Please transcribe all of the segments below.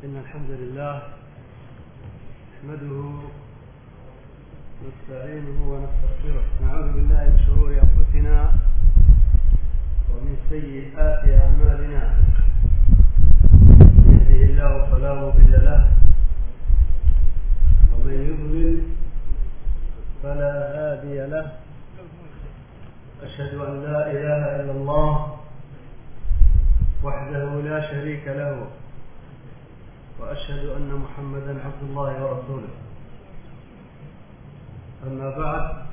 إن الحمد لله نحمده نستعينه ونستغفره. نعوذ بالله من شرور أنفسنا ومن سيئات أعمالنا. من يهده الله فلا مضل له ومن يضلل فلا هادي له. أشهد أن لا إله إلا الله وحده لا شريك له. وأشهد أن محمدا عبد الله ورسوله. أما بعد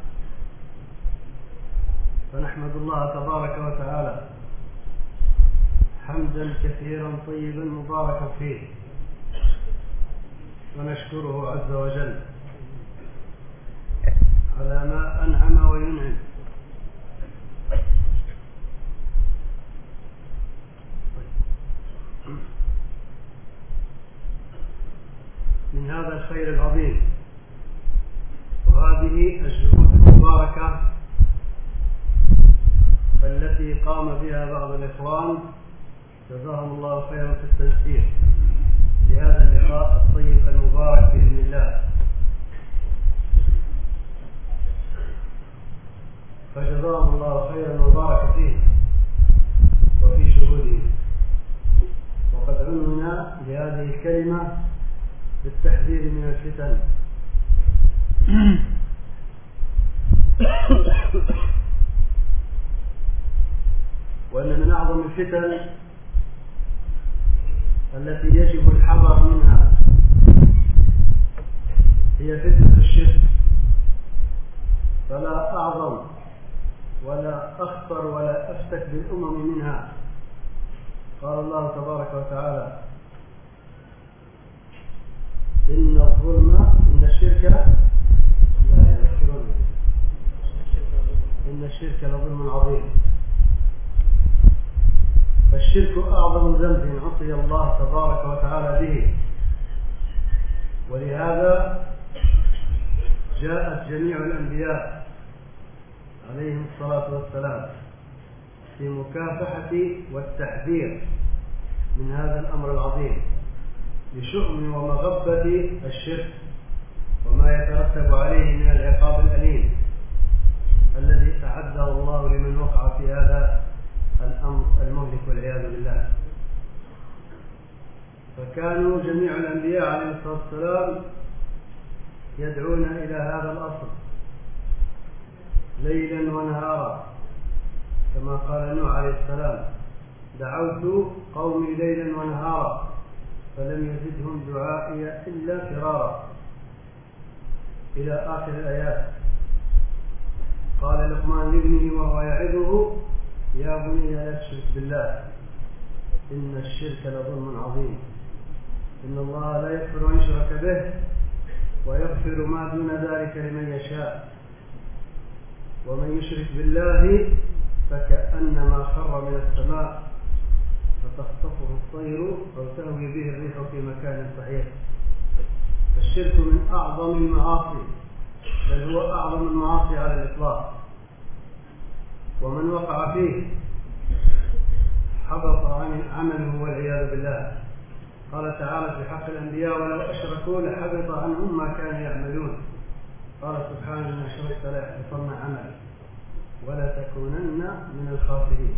فنحمد الله تبارك وتعالى حمدا كثيرا طيبا مباركا فيه ونشكره عز وجل على ما أنعم وينعم. من هذا الخير العظيم. وهذه الجهود المباركة التي قام بها بعض الإخوان. جزاهم الله خيرا في التنسيق. لهذا اللقاء الطيب المبارك بإذن الله. فجزاهم الله خيرا وبارك فيه وفي شهوده. وقد عنونا بهذه الكلمة بالتحذير من الفتن. وأن من أعظم الفتن التي يجب الحذر منها هي فتنة الشرك. فلا أعظم ولا أخطر ولا أفتك بالأمم منها. قال الله تبارك وتعالى إن الظلم إن الشرك لا يذكرون إن الشرك لظلم عظيم. فالشرك أعظم ذنب عصي الله تبارك وتعالى به. ولهذا جاءت جميع الأنبياء عليهم الصلاة والسلام في مكافحة والتحذير من هذا الأمر العظيم. لشؤم ومغبة الشرك وما يترتب عليه من العقاب الأليم الذي أعده الله لمن وقع في هذا الأمر المهلك والعياذ بالله. فكانوا جميع الأنبياء عليهم الصلاة والسلام يدعون إلى هذا الأصل ليلا ونهارا كما قال نوح عليه السلام دعوت قومي ليلا ونهارا فلم يزدهم دعائي إلا فرارا. إلى آخر الآيات. قال لقمان لابنه وهو يعظه يا بني لا تشرك بالله إن الشرك لظلم عظيم. إن الله لا يغفر أن يشرك به ويغفر ما دون ذلك لمن يشاء. ومن يشرك بالله فكأنما خر من السماء. فتخطفه الطير أو تهوي به الريح في مكان صحيح. فالشرك من أعظم المعاصي بل هو أعظم المعاصي على الإطلاق. ومن وقع فيه حبط عن عمله والعياذ بالله. قال تعالى في حق الأنبياء ولو أشركوا لحبط عنهم ما كانوا يعملون. قال سبحانه إن أشركت لا يحبطن عملك ولا تكونن من الخاسرين.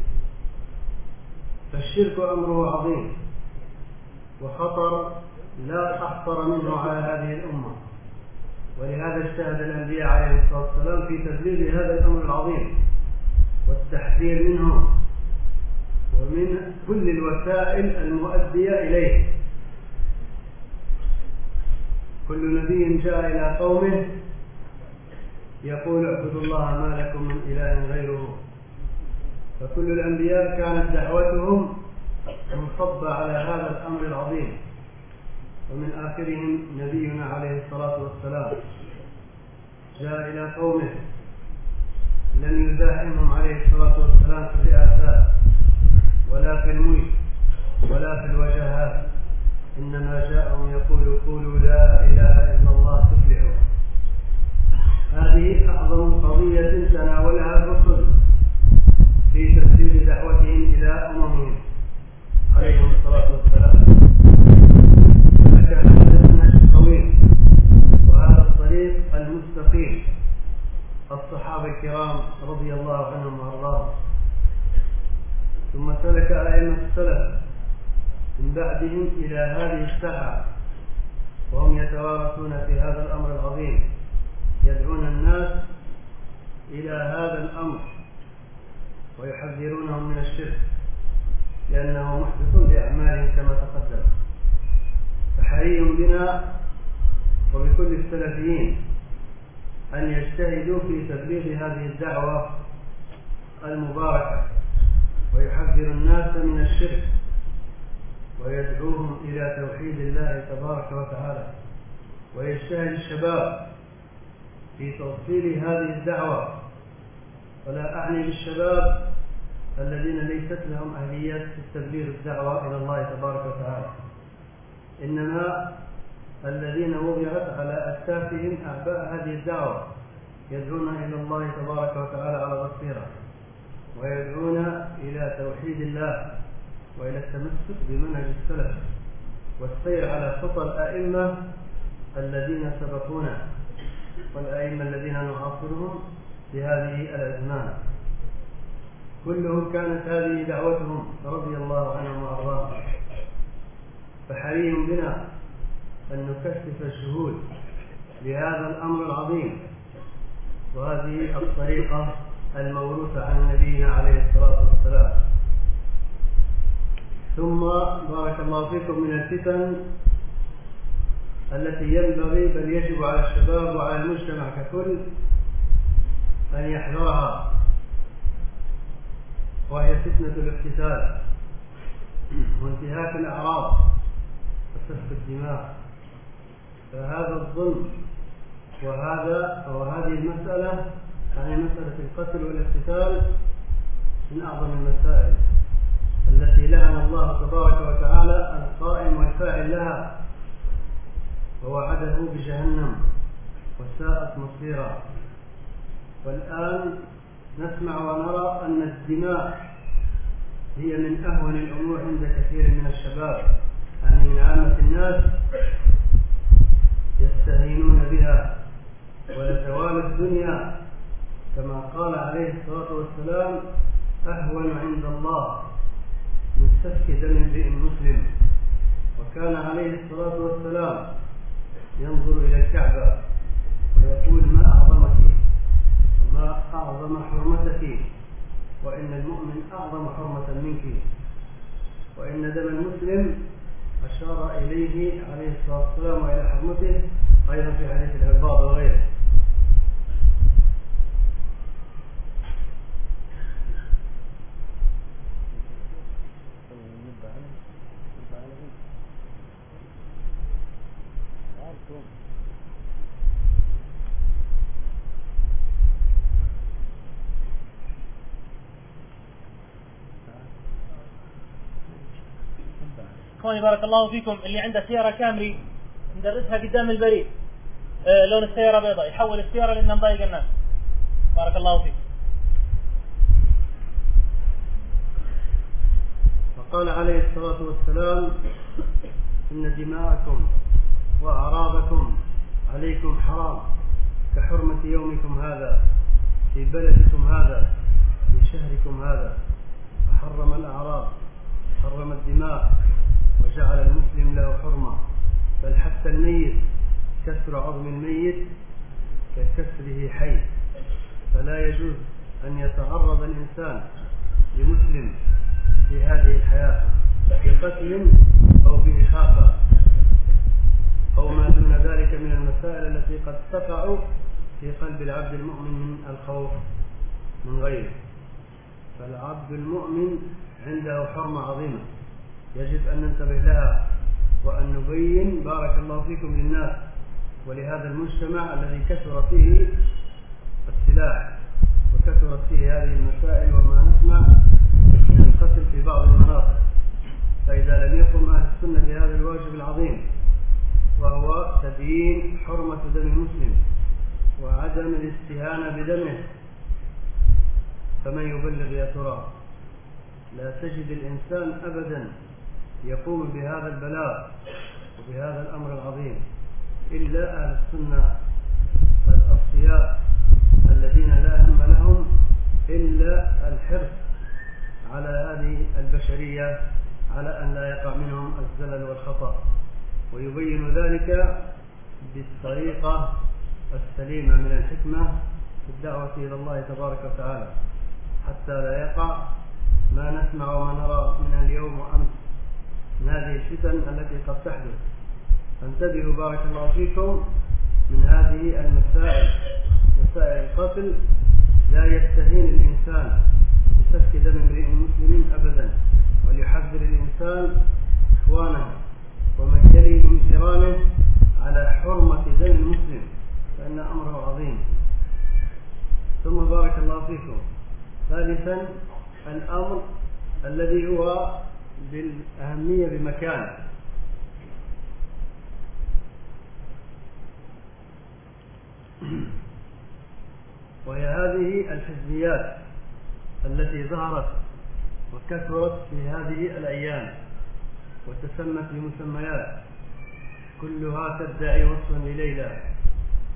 فالشرك أمره عظيم وخطر لا أخطر منه على هذه الأمة. ولهذا اجتهد الأنبياء عليهم الصلاة والسلام في تبليغ هذا الأمر العظيم والتحذير منه ومن كل الوسائل المؤدية إليه. كل نبي جاء إلى قومه يقول اعبدوا الله ما لكم من إله غيره. فكل الأنبياء كانت دعوتهم منصبة على هذا الأمر العظيم. ومن آخرهم نبينا عليه الصلاة والسلام. جاء إلى قومه. لم يزاحمهم عليه الصلاة والسلام في الرئاسات ولا في الملك ولا في الوجهات. إنما جاءهم يقول قولوا لا إله إلا الله تفلحوا هذه أعظم قضية تناولها الرسل في تسجيل دعوتهم إلى أممهم عليهم الصلاة والسلام أئمة السلف من بعدهم إلى هذه الساحة وهم يتوارثون في هذا الأمر العظيم يدعون الناس إلى هذا الأمر ويحذرونهم من الشرك لأنه محدث لأعمالهم كما تقدم فحري بنا وبكل السلفيين أن يجتهدوا في تبليغ هذه الدعوة المباركة ويحذر الناس من الشرك ويدعوهم إلى توحيد الله تبارك وتعالى ويجتهد الشباب في توصيل هذه الدعوة. ولا أعني بالشباب الذين ليست لهم أهليات في تبليغ الدعوة إلى الله تبارك وتعالى. إنما الذين وضعت على أكتافهم أعباء هذه الدعوة يدعون إلى الله تبارك وتعالى على بصيرة ويدعون إلى توحيد الله وإلى التمسك بمنهج السلف والسير على خطى الأئمة الذين سبقونا. والأئمة الذين نعاصرهم في هذه الأزمان. كلهم كانت هذه دعوتهم رضي الله عنهم وأرضاهم. فحري بنا أن نكثف الشهود لهذا الأمر العظيم. وهذه الطريقة الموروثة عن نبينا عليه الصلاة والسلام. ثم بارك الله فيكم من الفتن التي ينبغي بل يجب على الشباب وعلى المجتمع ككل أن يحذرها وهي فتنة الاغتسال وانتهاك الأعراض وسفك الدماء فهذا الظلم وهذا وهذه المسألة يعني مسألة القتل والاغتسال من أعظم المسائل التي لعن الله تبارك وتعالى القائم والفاعل لها. ووعده بجهنم وساءت مصيرا والآن نسمع ونرى أن الدماء هي من أهون الأمور عند كثير من الشباب. يعني من عامة الناس يستهينون بها. ولزوال الدنيا كما قال عليه الصلاة والسلام أهون عند الله من سفك دم امرئ مسلم. وكان عليه الصلاة والسلام ينظر إلى الكعبة ويقول ما أعظمك وما أعظم حرمتك وإن المؤمن أعظم حرمة منك. وإن دم المسلم أشار إليه عليه الصلاة والسلام وإلى حرمته أيضا في حديث العباد وغيره. اخواني بارك الله فيكم اللي عنده سيارة كامري ندرسها قدام البريد. آه لون السيارة بيضاء يحول السيارة لأن مضايق الناس. بارك الله فيك. وقال عليه الصلاة والسلام إن دماءكم وأعراضكم عليكم حرام كحرمة يومكم هذا في بلدكم هذا في شهركم هذا. فحرم الأعراض حرم الدماء. وجعل المسلم له حرمة بل حتى الميت كسر عظم الميت ككسره حي. فلا يجوز أن يتعرض الإنسان لمسلم في هذه الحياة بقتل أو بإخافة أو ما دون ذلك من المسائل التي قد تقع في قلب العبد المؤمن من الخوف من غيره. فالعبد المؤمن عنده حرمة عظيمة. يجب أن ننتبه لها وأن نبين بارك الله فيكم للناس ولهذا المجتمع الذي كثر فيه السلاح وكثرت فيه هذه المسائل وما نسمع من القتل في بعض المناطق. فإذا لم يقم أهل السنة بهذا الواجب العظيم وهو تبيين حرمة دم المسلم وعدم الاستهانة بدمه فمن يبلغ يا ترى؟ لا تجد الإنسان أبدا يقوم بهذا البلاغ وبهذا الأمر العظيم إلا أهل السنة الأصفياء الذين لا هم لهم إلا الحرص على هذه البشرية على أن لا يقع منهم الزلل والخطأ. ويبين ذلك بالطريقة السليمة من الحكمة في الدعوة إلى الله تبارك وتعالى. حتى لا يقع ما نسمع وما نرى من اليوم وأمس من هذه الفتن التي قد تحدث. فانتبهوا بارك الله فيكم من هذه المسائل. مسائل القتل لا يستهين الإنسان بسفك دم امرئ مسلم أبدا وليحذر الإنسان إخوانه ومن يلي من جيرانه على حرمة دم المسلم فإن أمره عظيم. ثم بارك الله فيكم. ثالثا الأمر الذي هو بالأهمية بمكان وهي هذه الحزبيات التي ظهرت وكثرت في هذه الأيام وتسمت بمسميات. كلها تدعي وصفا لليلى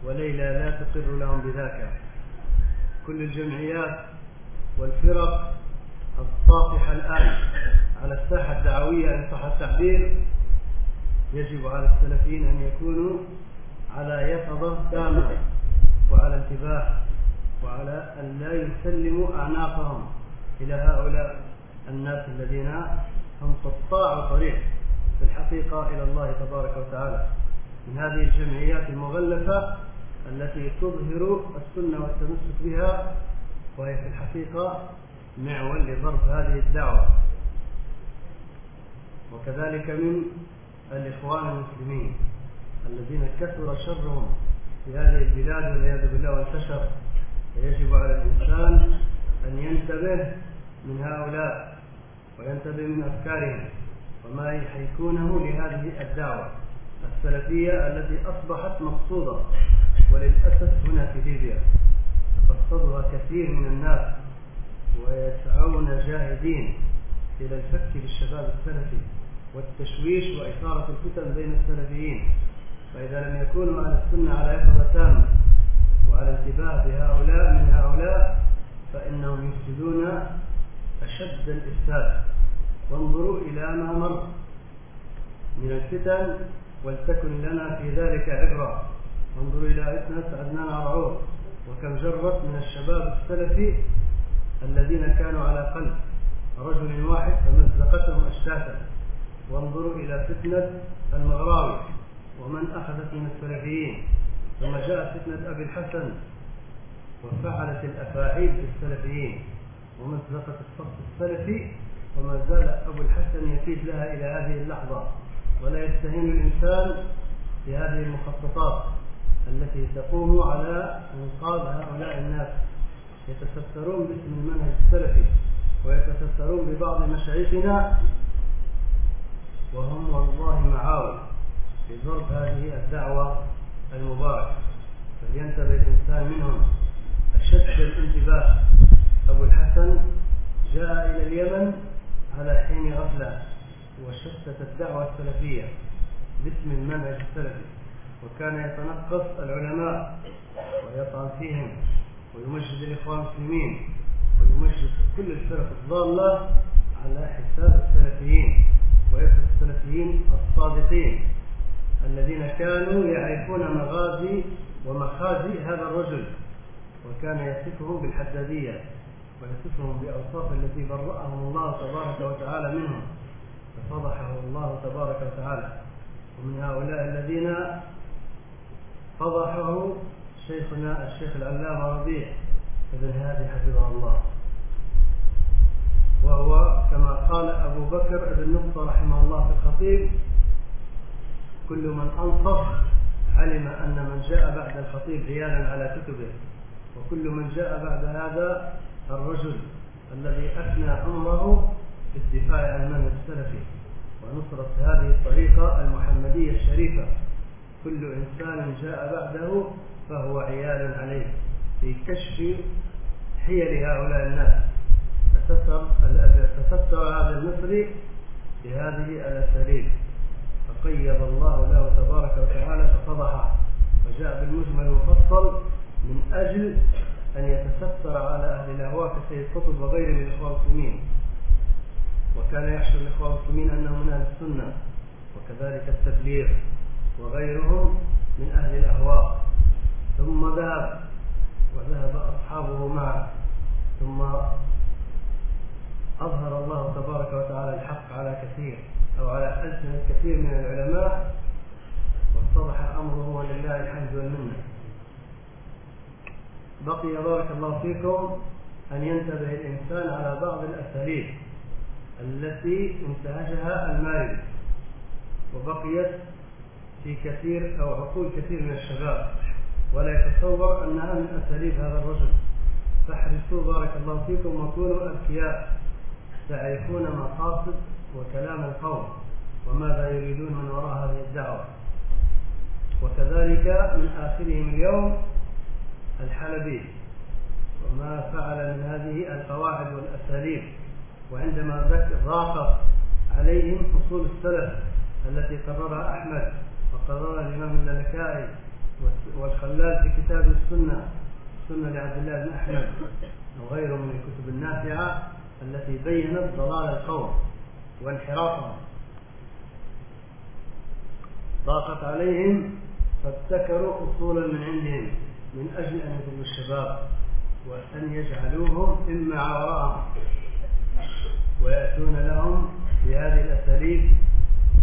وليلى لا تقر لهم بذاك. كل الجمعيات والفرق الطاقحة الآن على الساحة الدعوية إن صح التعبير. يجب على السلفيين أن يكونوا على يقظة تامة وعلى انتباه وعلى أن لا يسلموا أعناقهم. إلى هؤلاء الناس الذين هم قطاع طريق في الحقيقة إلى الله تبارك وتعالى. من هذه الجمعيات المغلفة التي تظهر السنة والتمسك بها وهي في الحقيقة معول لضرب هذه الدعوة. وكذلك من الإخوان المسلمين الذين كثر شرهم في هذه البلاد والعياذ بالله وانتشر ويجب على الإنسان أن ينتبه من هؤلاء وينتبه من أفكارهم وما يحيكونه لهذه الدعوة السلفية التي أصبحت مقصودة وللأسف هنا في ليبيا. يقصدها كثير من الناس ويسعون جاهدين إلى الفك بالشباب السلفي. والتشويش وإثارة الفتن بين السلفيين فإذا لم يكونوا أهل السنة على يقظة تامة وعلى انتباه بهؤلاء من هؤلاء فإنهم يفسدون أشد الإفساد. وانظروا إلى ما مر من الفتن ولتكن لنا في ذلك عبرة. وانظروا إلى إثنة عدنان عرعور وكم جرت من الشباب السلفي الذين كانوا على قلب رجل واحد فمزقتهم أشتاتا. وانظروا إلى فتنة المغراوي ومن أخذت من السلفيين ثم جاءت فتنة أبي الحسن وفعلت الأفاعيل بالسلفيين ومزقت الصف السلفي وما زال أبو الحسن يفيد لها إلى هذه اللحظة ولا يستهين الإنسان بهذه المخططات التي تقوم على إنقاذ هؤلاء الناس. يتسترون باسم المنهج السلفي ويتسترون ببعض مشايخنا وهم والله معاون في ضرب هذه الدعوة المباركة. فلينتبه الإنسان منهم. أشد الانتباه. أبو الحسن جاء إلى اليمن على حين غفلة وشتت الدعوة السلفية باسم المنهج السلفي. وكان يتنقص العلماء ويطعن فيهم ويمجد الإخوان المسلمين ويمجد كل الفرق الضالة على حساب السلفيين. ويصف السلفيين الصادقين الذين كانوا يعرفون مغازي ومخازي هذا الرجل وكان يصفهم بالحدادية ويصفهم بأوصاف التي برأهم الله تبارك وتعالى منهم ففضحه الله تبارك وتعالى. ومن هؤلاء الذين فضحه شيخنا الشيخ العلامة ربيع ابن هادي حفظه الله. وهو كما قال أبو بكر ابن نقطة رحمه الله في الخطيب كل من أنصف علم أن من جاء بعد الخطيب عيانا على كتبه وكل من جاء بعد هذا الرجل الذي أثنى عمره في الدفاع عن المنهج السلفي ونصرة هذه الطريقة المحمدية الشريفة. كل إنسان جاء بعده فهو عيال عليه في كشف حيل هؤلاء الناس. تستر تستر هذا المصري بهذه الأساليب. فقيض الله له تبارك وتعالى ففضحه. وجاء بالمجمل المفصل من أجل أن يتستر على أهل الأهواء كسيد قطب وغيره من الإخوان المسلمين. وكان يحشر الإخوة المسلمين أنه من أهل السنة وكذلك التبليغ وغيرهم من أهل الأهواء. ثم ذهب وذهب أصحابه معه. ثم أظهر الله تبارك وتعالى الحق على كثير أو على ألسنة كثير من العلماء واتضح أمره ولله الحمد والمنة. بقي بارك الله فيكم أن ينتبه الإنسان على بعض الأساليب التي انتهجها المارد وبقيت في كثير أو عقول كثير من الشباب. ولا يتصور أنها من أساليب هذا الرجل. فاحرصوا بارك الله فيكم وكونوا أذكياء. تعرفون مقاصد وكلام القوم وماذا يريدون من وراء هذه الدعوة. وكذلك من آخرهم اليوم الحلبي وما فعل من هذه القواعد والأساليب. وعندما ضاقت عليهم أصول السلف التي قررها أحمد وقررها الإمام اللالكائي والخلال في كتاب السنة السنة لعبد الله بن أحمد وغيره من الكتب النافعة التي بينت ضلال القوم وانحرافهم ضاقت عليهم فابتكروا أصولا من عندهم من أجل أن يضلوا الشباب وأن يجعلوهم إما وراءهم ويأتون لهم بهذه الأساليب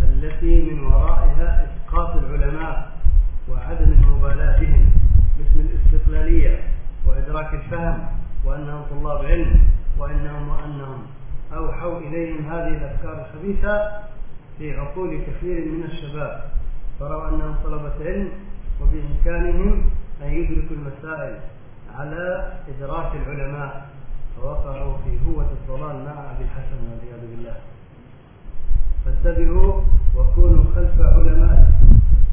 التي من ورائها إسقاط العلماء وعدم المبالاة بهم باسم الاستقلالية وإدراك الفهم وأنهم طلاب علم. وإنهم وأنهم أوحوا إليهم هذه الأفكار الخبيثة في عقول كثير من الشباب فروا أنهم طلبة علم وبإمكانهم أن يدركوا المسائل على إدراك العلماء فوقعوا في هوة الضلال مع أبي الحسن والعياذ بالله. فانتبهوا وكونوا خلف علماء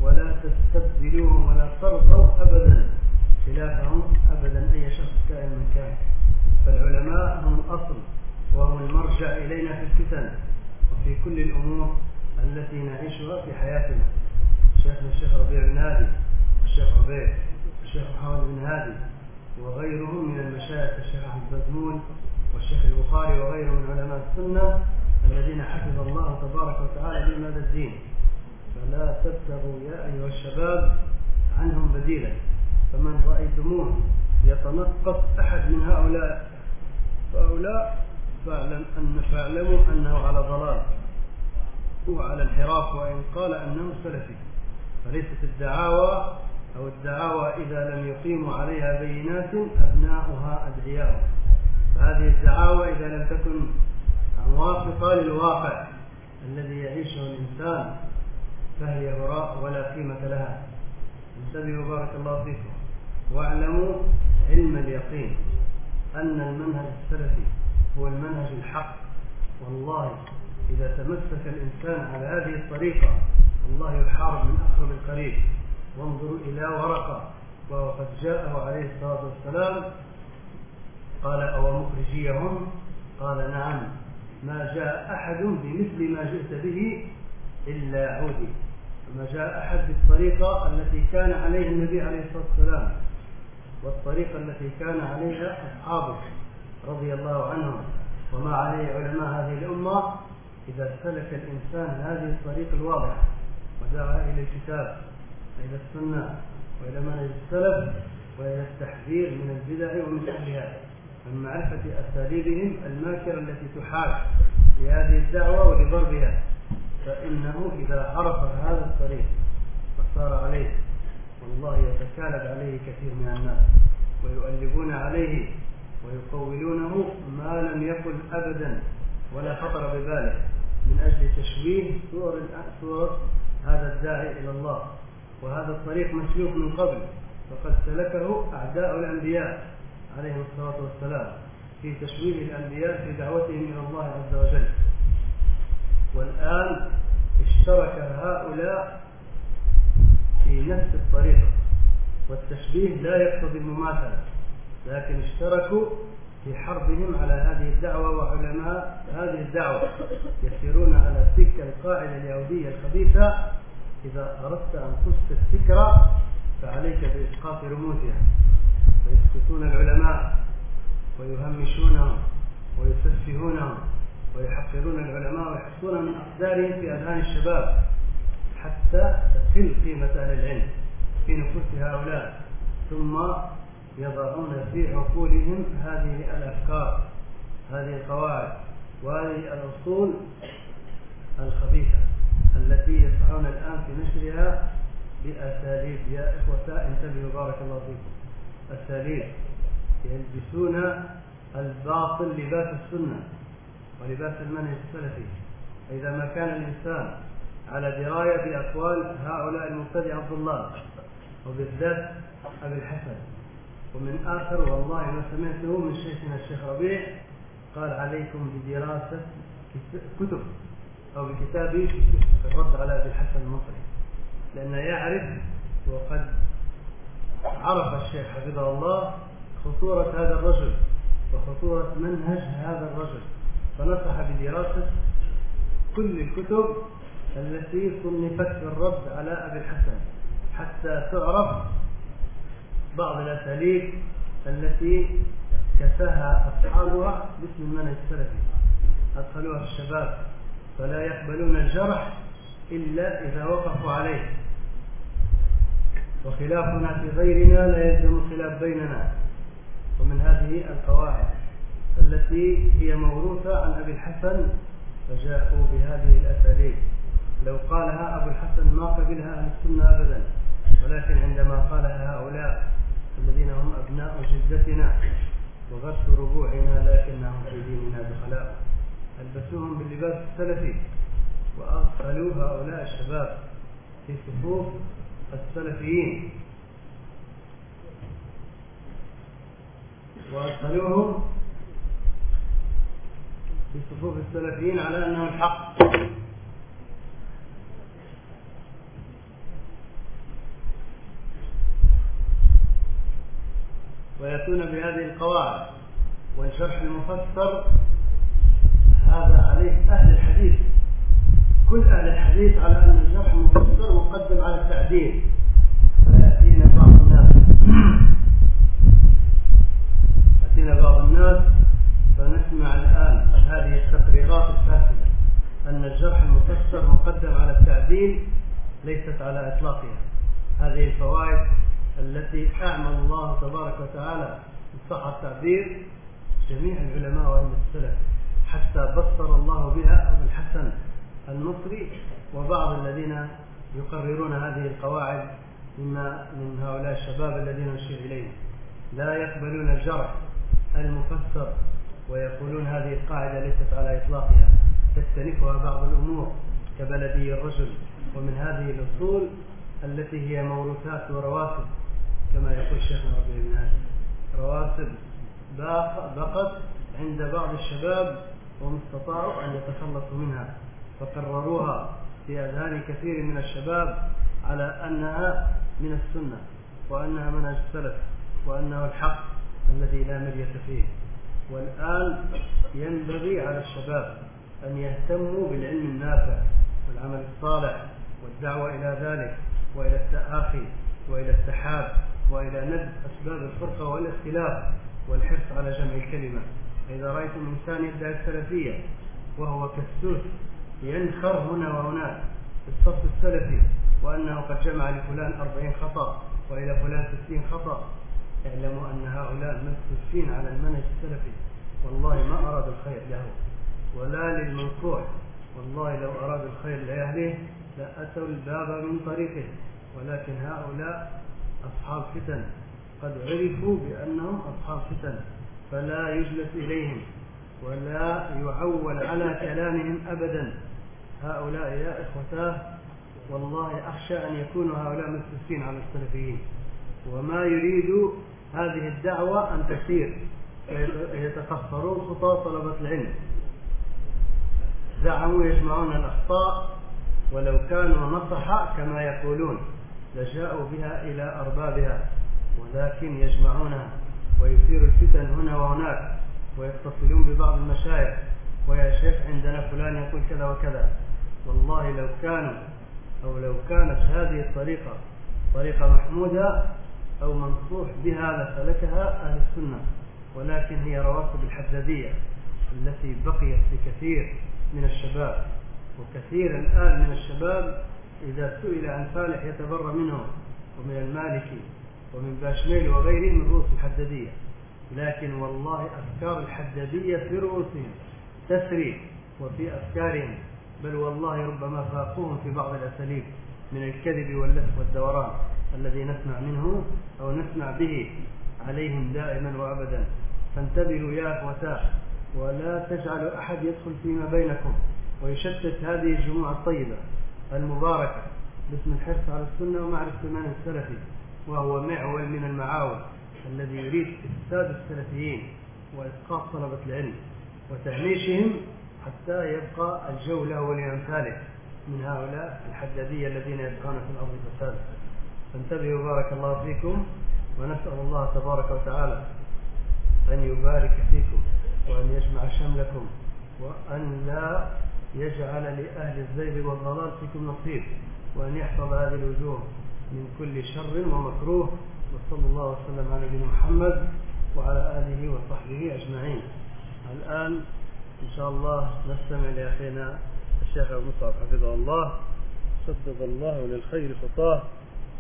ولا تستبدلوهم ولا ترضوا أبدا خلافهم أبدا أي شخص كائن من كان فالعلماء هم الأصل وهم المرجع إلينا في الفتن وفي كل الأمور التي نعيشها في حياتنا. شيخنا الشيخ ربيع بن هادي والشيخ عبيد والشيخ محمد بن هادي وغيرهم من المشايخ الشيخ أحمد بزمون والشيخ البخاري وغيرهم من علماء السنة الذين حفظ الله تبارك وتعالى بهم هذا الدين. فلا تبتغوا يا أيها الشباب عنهم بديلا فمن رأيتموه يتنقص أحد من هؤلاء. فهؤلاء فاعلم أن فاعلموا أنه على ضلال وعلى انحراف وإن قال أنه سلفي فليست الدعاوى أو الدعاوى إذا لم يقيموا عليها بينات أبناؤها أدعياء فهذه الدعاوى إذا لم تكن موافقة للواقع الذي يعيشه الإنسان فهي هراء ولا قيمة لها. انتبهوا بارك الله فيكم. واعلموا علم اليقين. أن المنهج السلفي هو المنهج الحق. والله إذا تمسك الإنسان على هذه الطريقة الله يحارب من أقرب القريب وانظروا إلى ورقة وهو قد جاءه عليه الصلاة والسلام قال أو مخرجيهم؟ قال نعم ما جاء أحد بمثل ما جئت به إلا عودي. ما جاء أحد بالطريقة التي كان عليها النبي عليه الصلاة والسلام. والطريقة التي كان عليها أصحابه رضي الله عنهم. وما عليه علماء هذه الأمة إذا سلك الإنسان هذه الطريق الواضحة ودعا إلى الكتاب وإلى السنة وإلى منهج السلف وإلى التحذير من البدع ومن أهلها. من معرفة أساليبهم الماكرة التي تحاك لهذه الدعوة ولضربها. فإنه إذا عرف هذا الطريق وسار عليه والله يتكالب عليه كثير من الناس ويؤلبون عليه ويقولونه ما لم يقل أبدا ولا خطر بباله. من أجل تشويه صور صور هذا الداعي إلى الله. وهذا الطريق مسلوك من قبل. فقد سلكه أعداء الأنبياء عليهم الصلاة والسلام في تشويه الأنبياء في دعوتهم إلى الله عز وجل. والآن اشترك هؤلاء في نفس الطريقة. والتشبيه لا يقتضي المماثلة لكن اشتركوا في حربهم على هذه الدعوة وعلماء هذه الدعوة يسيرون على تلك القاعدة اليهودية الخبيثة. إذا أردت أن تسقط فكرة فعليك بإسقاط رموزها. فيسقطون العلماء ويهمشونهم ويسفهونهم ويحقرون العلماء ويحطون من أقدارهم في أذهان الشباب. حتى تقل قيمة أهل العلم في نفوس هؤلاء ثم يضعون في عقولهم هذه الأفكار هذه القواعد وهذه الأصول الخبيثة التي يسعون الآن في نشرها بأساليب. يا إخوة انتبهوا بارك الله فيكم. أساليب يلبسون الباطل لباس السنة ولباس المنهج السلفي. فإذا ما كان الإنسان على دراية بأقوال هؤلاء المبتدعة الضلال وبالذات أبي الحسن. ومن آخر والله ما سمعته من شيخنا الشيخ ربيع قال عليكم بدراسة كتب أو بكتابه في الرد على أبي الحسن المصري. لأنه يعرف وقد عرف الشيخ حفظه الله خطورة هذا الرجل وخطورة منهج هذا الرجل. فنصح بدراسة كل الكتب التي صنفت في الرد على أبي الحسن حتى تعرف بعض الأساليب التي كساها أصحابها باسم المنهج السلفي. أدخلوها الشباب فلا يقبلون الجرح إلا إذا وقفوا عليه. وخلافنا في غيرنا لا يلزم الخلاف بيننا. ومن هذه القواعد التي هي موروثة عن أبي الحسن فجاءوا بهذه الأساليب. لو قالها أبو الحسن ما قبلها أهل السنة أبدا. ولكن عندما قالها هؤلاء الذين هم أبناء جدتنا وغرس ربوعنا لكنهم في ديننا بخلاف ألبسوهم باللباس السلفي وأدخلوا هؤلاء الشباب في صفوف السلفيين. وأدخلوهم في صفوف السلفيين على أنهم الحق ويأتون بهذه القواعد. والشرح المفسر هذا عليه أهل الحديث. كل أهل الحديث على أن الشرح المفسر مقدم على التعديل. فيأتينا بعض الناس. يأتينا بعض الناس فنسمع الآن هذه التقريرات الفاسدة. أن الجرح المفسر مقدم على التعديل ليست على إطلاقها. هذه الفوائد التي أعمل الله تبارك وتعالى إن صح التعبير جميع العلماء وأهل السلف حتى بصر الله بها أبو الحسن المصري وبعض الذين يقررون هذه القواعد مما من هؤلاء الشباب الذين نشير إليهم. لا يقبلون الجرح المفسر ويقولون هذه القاعدة ليست على إطلاقها. تستنفها بعض الأمور كبلدي الرجل ومن هذه الأصول التي هي موروثات ورواتب كما يقول شيخنا ربيع بن هادي رواتب بقت عند بعض الشباب وهم استطاعوا أن يتخلصوا منها فقرروها في أذهان كثير من الشباب على أنها من السنة وأنها منهج السلف وأنه الحق الذي لا مرية فيه. والآن ينبغي على الشباب أن يهتموا بالعلم النافع والعمل الصالح والدعوة إلى ذلك وإلى التآخي وإلى التحاب وإلى نبذ أسباب الفرقة والاختلاف والحرص على جمع الكلمة. إذا رأيتم إنسان يدعي السلفية وهو كالسوس ينخر هنا وهناك في الصف السلفي وأنه قد جمع لفلان أربعين خطأ وإلى فلان ستين خطأ. اعلموا أن هؤلاء مدسوسين على المنهج السلفي. والله ما أراد الخير له ولا للمنصوح والله لو أراد الخير لأهله لأتوا الباب من طريقه. ولكن هؤلاء أصحاب فتن. قد عرفوا بأنهم أصحاب فتن فلا يجلس إليهم ولا يعول على كلامهم أبدا. هؤلاء يا إخوتاه والله أخشى أن يكونوا هؤلاء مسلسين على السلفيين. وما يريد هذه الدعوة أن تسير. يتقصرون خطى طلبة العلم. زعموا يجمعون الأخطاء ولو كانوا نصح كما يقولون. لجاءوا بها إلى أربابها ولكن يجمعونها ويثير الفتن هنا وهناك ويتصلون ببعض المشايخ ويا شيخ عندنا فلان يقول كذا وكذا. والله لو كانوا أو لو كانت هذه الطريقة طريقة محمودة أو منصوح بها لسلكها أهل السنة ولكن هي رواتب الحدادية التي بقيت لكثير من الشباب وكثير الآن من الشباب إذا سئل عن فالح يتبرى منه ومن المالكي ومن باشميل وغيره من رؤوس الحدادية. لكن والله أفكار الحدادية في رؤوسهم تسري وفي أفكارهم بل والله ربما فاقوهم في بعض الأساليب من الكذب واللف والدوران الذي نسمع منه أو نسمع به عليهم دائما وأبدا. فانتبهوا يا أخوتاه ولا تجعلوا أحد يدخل فيما بينكم ويشتت هذه الجموع الطيبة. المباركة باسم الحرص على السنة ومعرفة المعنى السلفي وهو معول من المعاول الذي يريد إفساد السلفيين وإسقاط طلبة العلم وتهميشهم حتى يبقى الجو له ولأمثاله من هؤلاء الحدادية الذين يبقون في الأرض فسادا. فانتبهوا بارك الله فيكم ونسأل الله تبارك وتعالى أن يبارك فيكم وأن يجمع شملكم وأن لا يجعل لأهل الزيغ والضلال فيكم نصيب وأن يحفظ هذه الوجوه من كل شر ومكروه. وصلى الله وسلم على نبينا محمد وعلى آله وصحبه أجمعين. الآن إن شاء الله نستمع لأخينا الشيخ أبو مصعب حفظه الله. سدد الله للخير خطاه.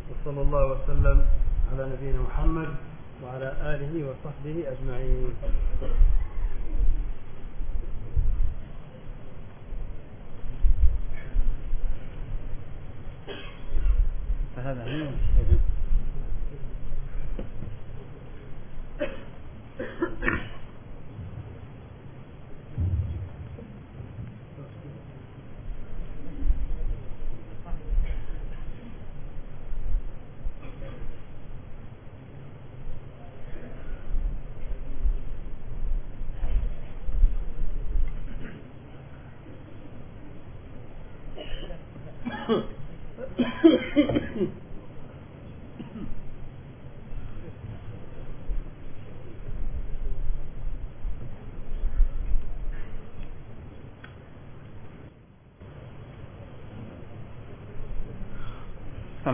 وصلى الله وسلم على نبينا محمد وعلى آله وصحبه أجمعين. فهذا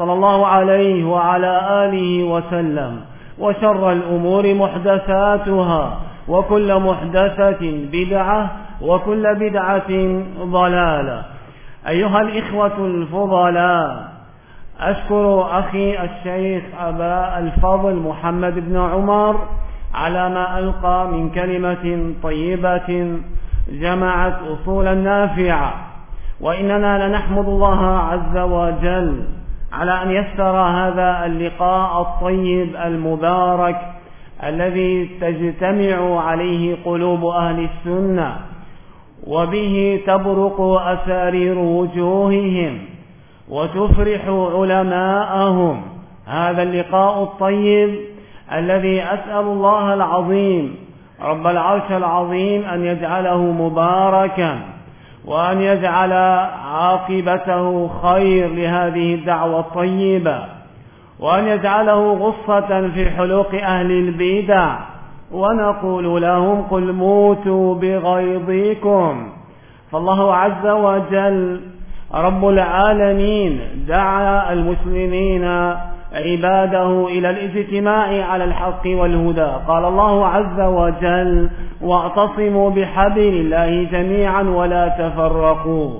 صلى الله عليه وعلى آله وسلم وشر الأمور محدثاتها وكل محدثة بدعة وكل بدعة ضلالة. أيها الإخوة الفضلاء أشكر أخي الشيخ أبا الفضل محمد بن عمر على ما ألقى من كلمة طيبة جمعت أصولا نافعة. وإننا لنحمد الله عز وجل على أن يسر هذا اللقاء الطيب المبارك الذي تجتمع عليه قلوب أهل السنة وبه تبرق أسارير وجوههم وتفرح علماءهم. هذا اللقاء الطيب الذي أسأل الله العظيم رب العرش العظيم أن يجعله مباركا. وأن يجعل عاقبته خير لهذه الدعوة الطيبة وأن يجعله غصة في حلوق أهل البدع ونقول لهم قل موتوا بغيظكم. فالله عز وجل رب العالمين دعا المسلمين عباده إلى الاجتماع على الحق والهدى. قال الله عز وجل واعتصموا بحبل الله جميعا ولا تفرقوا.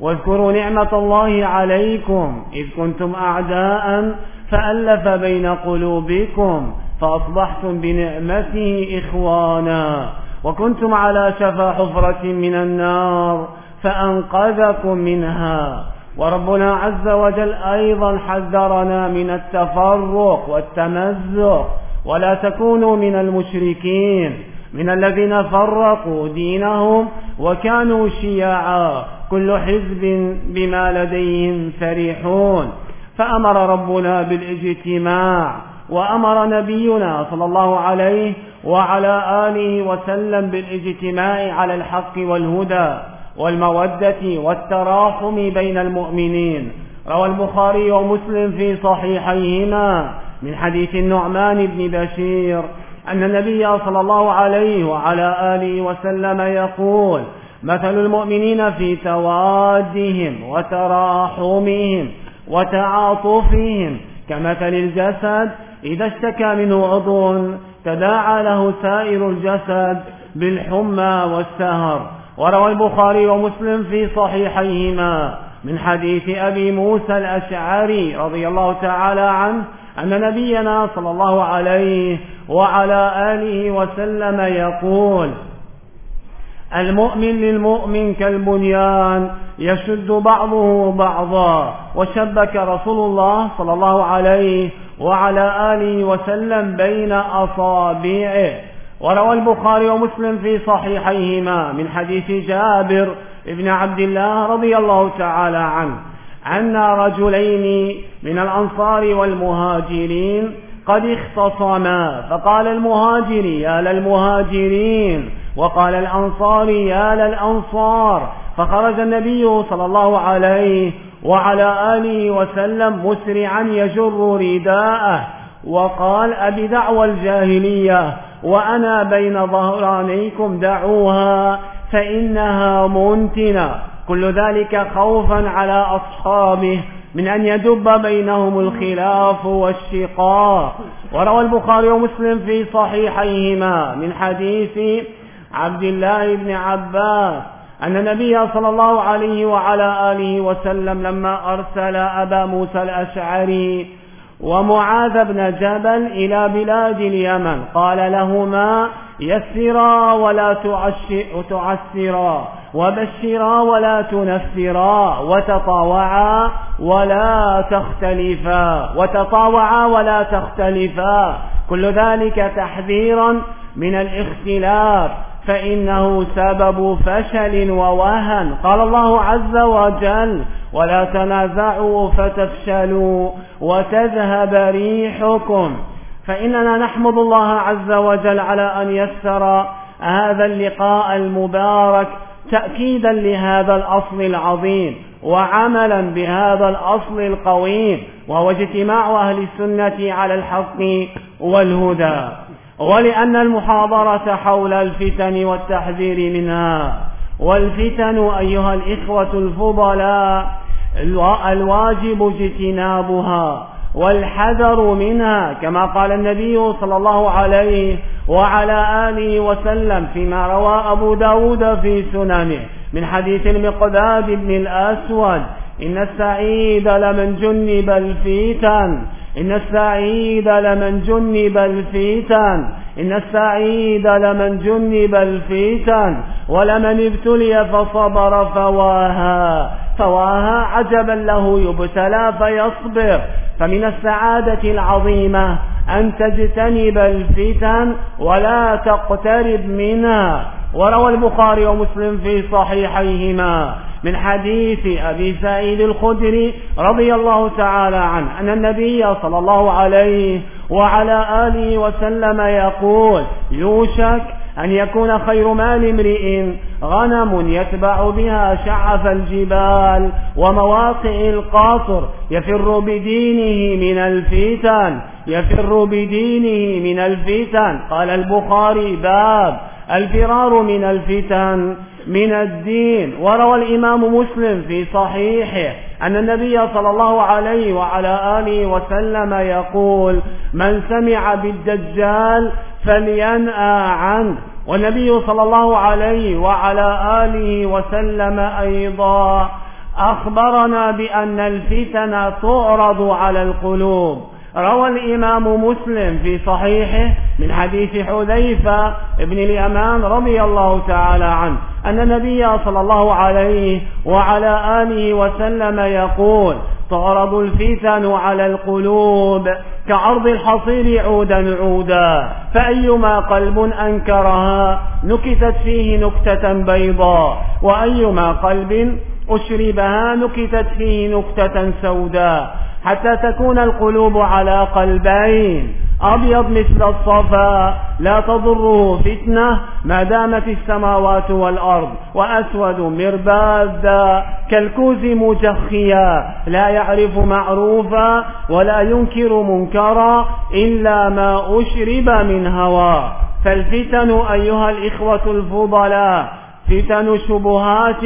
واذكروا نعمة الله عليكم. إذ كنتم أعداء فألف بين قلوبكم فأصبحتم بنعمته إخوانا. وكنتم على شفا حفرة من النار فأنقذكم منها. وربنا عز وجل أيضا حذرنا من التفرق والتمزق ولا تكونوا من المشركين من الذين فرقوا دينهم وكانوا شيعا كل حزب بما لديهم فرحون. فأمر ربنا بالاجتماع وأمر نبينا صلى الله عليه وعلى آله وسلم بالاجتماع على الحق والهدى. والمودة والتراحم بين المؤمنين. روى البخاري ومسلم في صحيحيهما من حديث النعمان بن بشير أن النبي صلى الله عليه وعلى آله وسلم يقول مثل المؤمنين في توادهم وتراحمهم وتعاطفهم كمثل الجسد إذا اشتكى منه عضو تداعى له سائر الجسد بالحمى والسهر. وروى البخاري ومسلم في صحيحيهما من حديث أبي موسى الأشعري رضي الله تعالى عنه أن نبينا صلى الله عليه وعلى آله وسلم يقول المؤمن للمؤمن كالبنيان يشد بعضه بعضا. وشبك رسول الله صلى الله عليه وعلى آله وسلم بين أصابعه. وروى البخاري ومسلم في صحيحيهما من حديث جابر بن عبد الله رضي الله تعالى عنه أن رجلين من الأنصار والمهاجرين قد اختصما. فقال المهاجر يا للمهاجرين وقال الأنصار يا للأنصار فخرج النبي صلى الله عليه وعلى آله وسلم مسرعا يجر رداءه. وقال أبي دعوى الجاهلية. وأنا بين ظهرانيكم دعوها فإنها منتنة. كل ذلك خوفا على أصحابه من أن يدب بينهم الخلاف والشقاق وروى البخاري ومسلم في صحيحيهما من حديث عبد الله بن عباس أن النبي صلى الله عليه وعلى آله وسلم لما أرسل أبا موسى الأشعري ومعاذ بن جبل إلى بلاد اليمن. قال لهما يسرا ولا تعسرا وبشرا ولا تنفرا وتطاوعا ولا تختلفا وتطاوعا ولا تختلفا. كل ذلك تحذيرا من الاختلاف. فإنه سبب فشل ووهن. قال الله عز وجل ولا تنازعوا فتفشلوا وتذهب ريحكم. فإننا نحمد الله عز وجل على أن يسر هذا اللقاء المبارك تأكيدا لهذا الأصل العظيم وعملا بهذا الأصل القويم وهو اجتماع أهل السنة على الحق والهدى. ولأن المحاضرة حول الفتن والتحذير منها. والفتن أيها الإخوة الفضلاء الواجب اجتنابها والحذر منها كما قال النبي صلى الله عليه وعلى آله وسلم فيما روى أبو داود في سننه من حديث المقداد بن الأسود إن السعيد لمن جنب الفتن إن السعيد لمن جنب الفتن. إن السعيد لمن جنب الفتن. ولمن ابتلي فصبر فواها. فواها عجبا له يبتلى فيصبر. فمن السعادة العظيمة أن تجتنب الفتن ولا تقترب منها. وروى البخاري ومسلم في صحيحيهما. من حديث أبي سعيد الخدري رضي الله تعالى عنه أن النبي صلى الله عليه وعلى آله وسلم يقول يوشك أن يكون خير مال امرئ غنم يتبع بها شعف الجبال ومواقع القاصر يفر بدينه من الفتن يفر بدينه من الفتن. قال البخاري باب الفرار من الفتن. من الدين. وروى الإمام مسلم في صحيحه أن النبي صلى الله عليه وعلى آله وسلم يقول من سمع بالدجال فلينأى عنه. والنبي صلى الله عليه وعلى آله وسلم أيضا أخبرنا بأن الفتن تعرض على القلوب. روى الإمام مسلم في صحيحه من حديث حذيفة بن اليمان رضي الله تعالى عنه أن النبي صلى الله عليه وعلى آله وسلم يقول تعرض الفتن على القلوب كعرض الحصير عودا عودا فأيما قلب أنكرها نكتت فيه نكتة بيضاء وأيما قلب أشربها نكتت فيه نكتة سوداء حتى تكون القلوب على قلبين. أبيض مثل الصفا لا تضره فتنة ما دامت السماوات والأرض وأسود مربادا كالكوز مجخيا لا يعرف معروفا ولا ينكر منكرا إلا ما أشرب من هوى. فالفتن أيها الإخوة الفضلاء فتن شبهات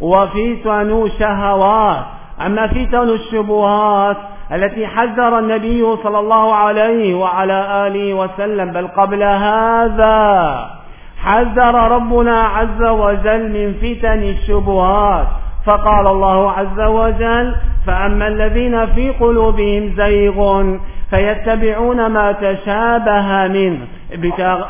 وفتن شهوات. أما فتن الشبهات التي حذر النبي صلى الله عليه وعلى آله وسلم بل قبل هذا حذر ربنا عز وجل من فتن الشبهات فقال الله عز وجل فأما الذين في قلوبهم زيغ فيتبعون ما تشابه منه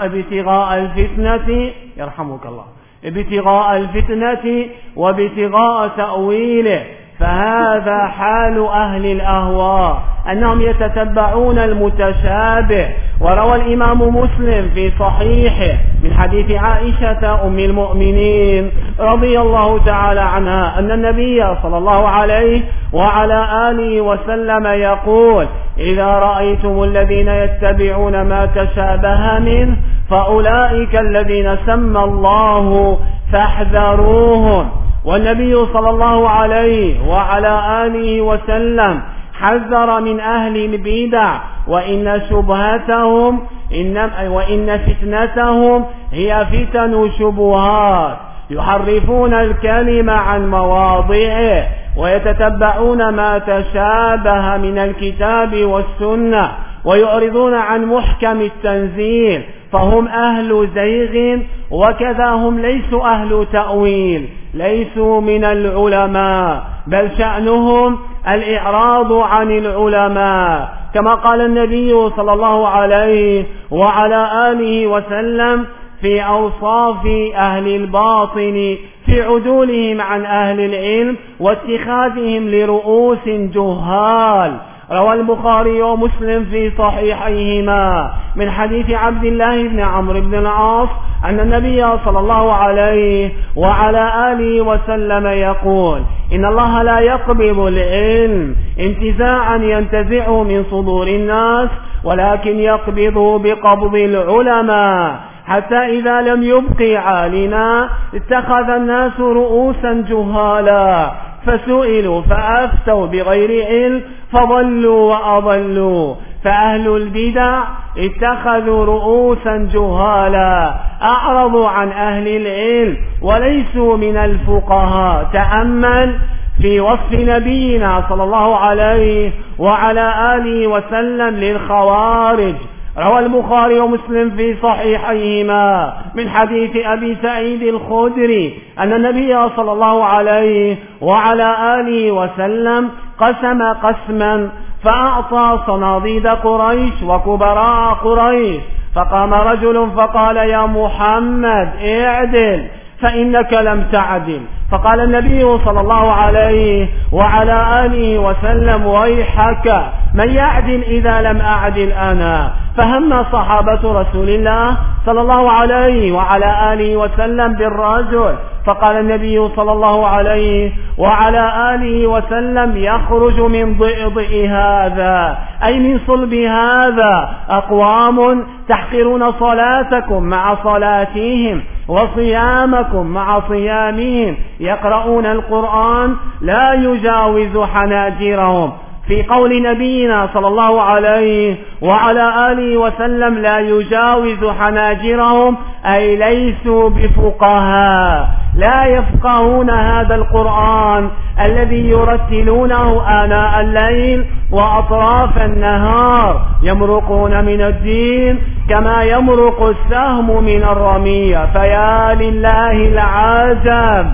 ابتغاء الفتنة يرحمك الله. ابتغاء الفتنة وابتغاء تأويله. فهذا حال أهل الأهواء أنهم يتتبعون المتشابه. وروى الإمام مسلم في صحيحه من حديث عائشة أم المؤمنين رضي الله تعالى عنها أن النبي صلى الله عليه وعلى آله وسلم يقول إذا رأيتم الذين يتبعون ما تشابه منه فأولئك الذين سمى الله فاحذروهم. والنبي صلى الله عليه وعلى آله وسلم حذر من أهل البدع وإن شبهتهم إن وإن فتنتهم هي فتن شبهات يحرفون الكلم عن مواضعه ويتتبعون ما تشابه من الكتاب والسنة ويعرضون عن محكم التنزيل. فهم أهل زيغ وكذا هم ليسوا أهل تأويل. ليسوا من العلماء بل شأنهم الإعراض عن العلماء. كما قال النبي صلى الله عليه وعلى آله وسلم في أوصاف أهل الباطن في عدولهم عن أهل العلم واتخاذهم لرؤوس جهال. روى البخاري ومسلم في صحيحيهما من حديث عبد الله بن عمرو بن العاص أن النبي صلى الله عليه وعلى آله وسلم يقول إن الله لا يقبض العلم انتزاعا ينتزعه من صدور الناس ولكن يقبضه بقبض العلماء. حتى إذا لم يبقي عالما اتخذ الناس رؤوسا جهالا فسئلوا فأفتوا بغير علم فضلوا وأضلوا. فأهل البدع اتخذوا رؤوسا جهالا. أعرضوا عن أهل العلم وليسوا من الفقهاء. تأمل في وصف نبينا صلى الله عليه وعلى آله وسلم للخوارج. روى البخاري ومسلم في صحيحيهما من حديث أبي سعيد الخدري أن النبي صلى الله عليه وعلى آله وسلم قسم قسما فأعطى صناديد قريش وكبراء قريش. فقام رجل فقال يا محمد اعدل فإنك لم تعدل. فقال النبي صلى الله عليه وعلى آله وسلم ويحك من يعدل إذا لم أعدل أنا؟ فهم صحابة رسول الله صلى الله عليه وعلى آله وسلم بالرجل. فقال النبي صلى الله عليه وعلى آله وسلم يخرج من ضئضئ هذا. أي من صلب هذا. أقوام تحقرون صلاتكم مع صلاتهم وصيامكم مع صيامهم. يقرؤون القرآن لا يجاوز حناجرهم. في قول نبينا صلى الله عليه وعلى آله وسلم لا يجاوز حناجرهم أي ليسوا بفقهاء. لا يفقهون هذا القرآن الذي يرتلونه آناء الليل وأطراف النهار. يمرقون من الدين كما يمرق السهم من الرمية. فيا لله العجب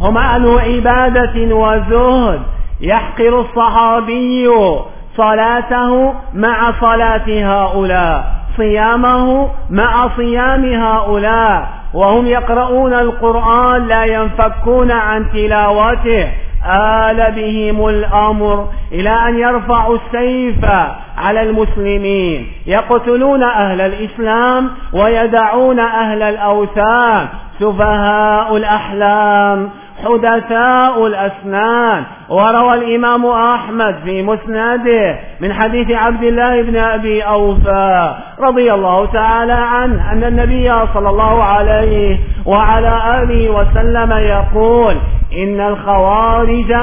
هم أهل عبادة وزهد. يحقر الصحابي صلاته مع صلاة هؤلاء صيامه مع صيام هؤلاء. وهم يقرؤون القرآن لا ينفكون عن تلاوته. آل بهم الأمر إلى أن يرفعوا السيف على المسلمين. يقتلون أهل الإسلام ويدعون أهل الأوثان. سفهاء الأحلام حدثاء الأسنان. وروى الإمام أحمد في مسنده من حديث عبد الله بن أبي أوفى رضي الله تعالى عنه أن النبي صلى الله عليه وعلى آله وسلم يقول إن الخوارج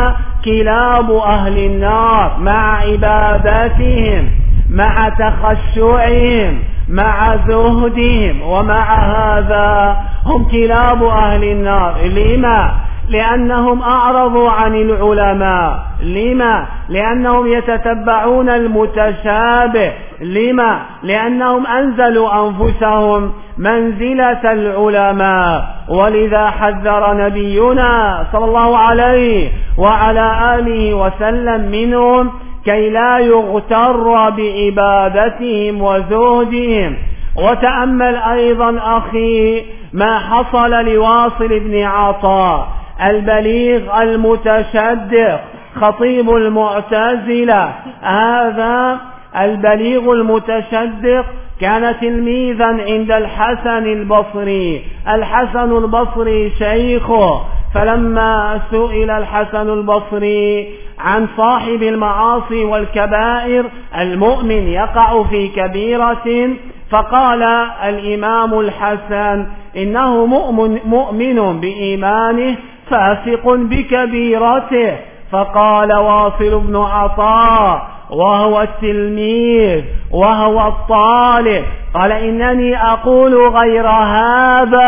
كلاب أهل النار مع عباداتهم مع تخشعهم مع زهدهم ومع هذا هم كلاب أهل النار. لما؟ لأنهم أعرضوا عن العلماء. لما؟ لأنهم يتتبعون المتشابه. لما؟ لأنهم أنزلوا أنفسهم منزلة العلماء. ولذا حذر نبينا صلى الله عليه وعلى آله وسلم منهم كي لا يغتر بعبادتهم وزهدهم. وتأمل أيضا أخي ما حصل لواصل بن عطاء. البليغ المتشدق خطيب المعتزلة. هذا البليغ المتشدق كان تلميذا عند الحسن البصري. الحسن البصري شيخه. فلما سئل الحسن البصري عن صاحب المعاصي والكبائر المؤمن يقع في كبيرة فقال الإمام الحسن إنه مؤمن, مؤمن بإيمانه فاسق بكبيرته. فقال واصل بن عطاء وهو التلميذ وهو الطالب قال إنني أقول غير هذا.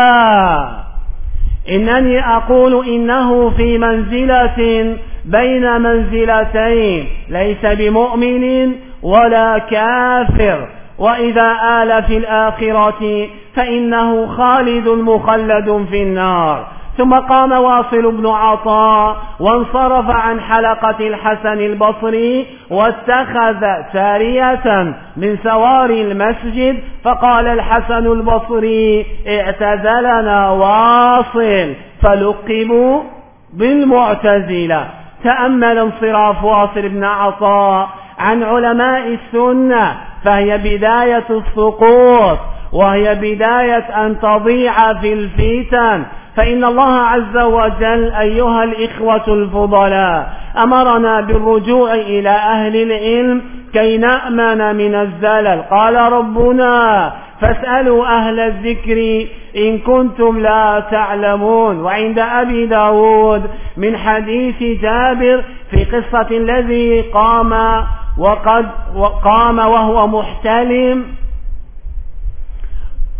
إنني أقول إنه في منزلة بين منزلتين ليس بمؤمن ولا كافر. وإذا آل في الآخرة فإنه خالد مخلد في النار. ثم قام واصل بن عطاء وانصرف عن حلقة الحسن البصري واتخذ سارية من سواري المسجد فقال الحسن البصري اعتزلنا واصل فلقبوا بالمعتزلة. تأمل انصراف واصل بن عطاء عن علماء السنة فهي بداية السقوط وهي بداية أن تضيع في الفتن. فإن الله عز وجل أيها الإخوة الفضلاء أمرنا بالرجوع إلى أهل العلم كي نأمن من الزلل. قال ربنا فاسألوا أهل الذكر إن كنتم لا تعلمون. وعند أبي داود من حديث جابر في قصة الذي قام وقد قام وهو محتلم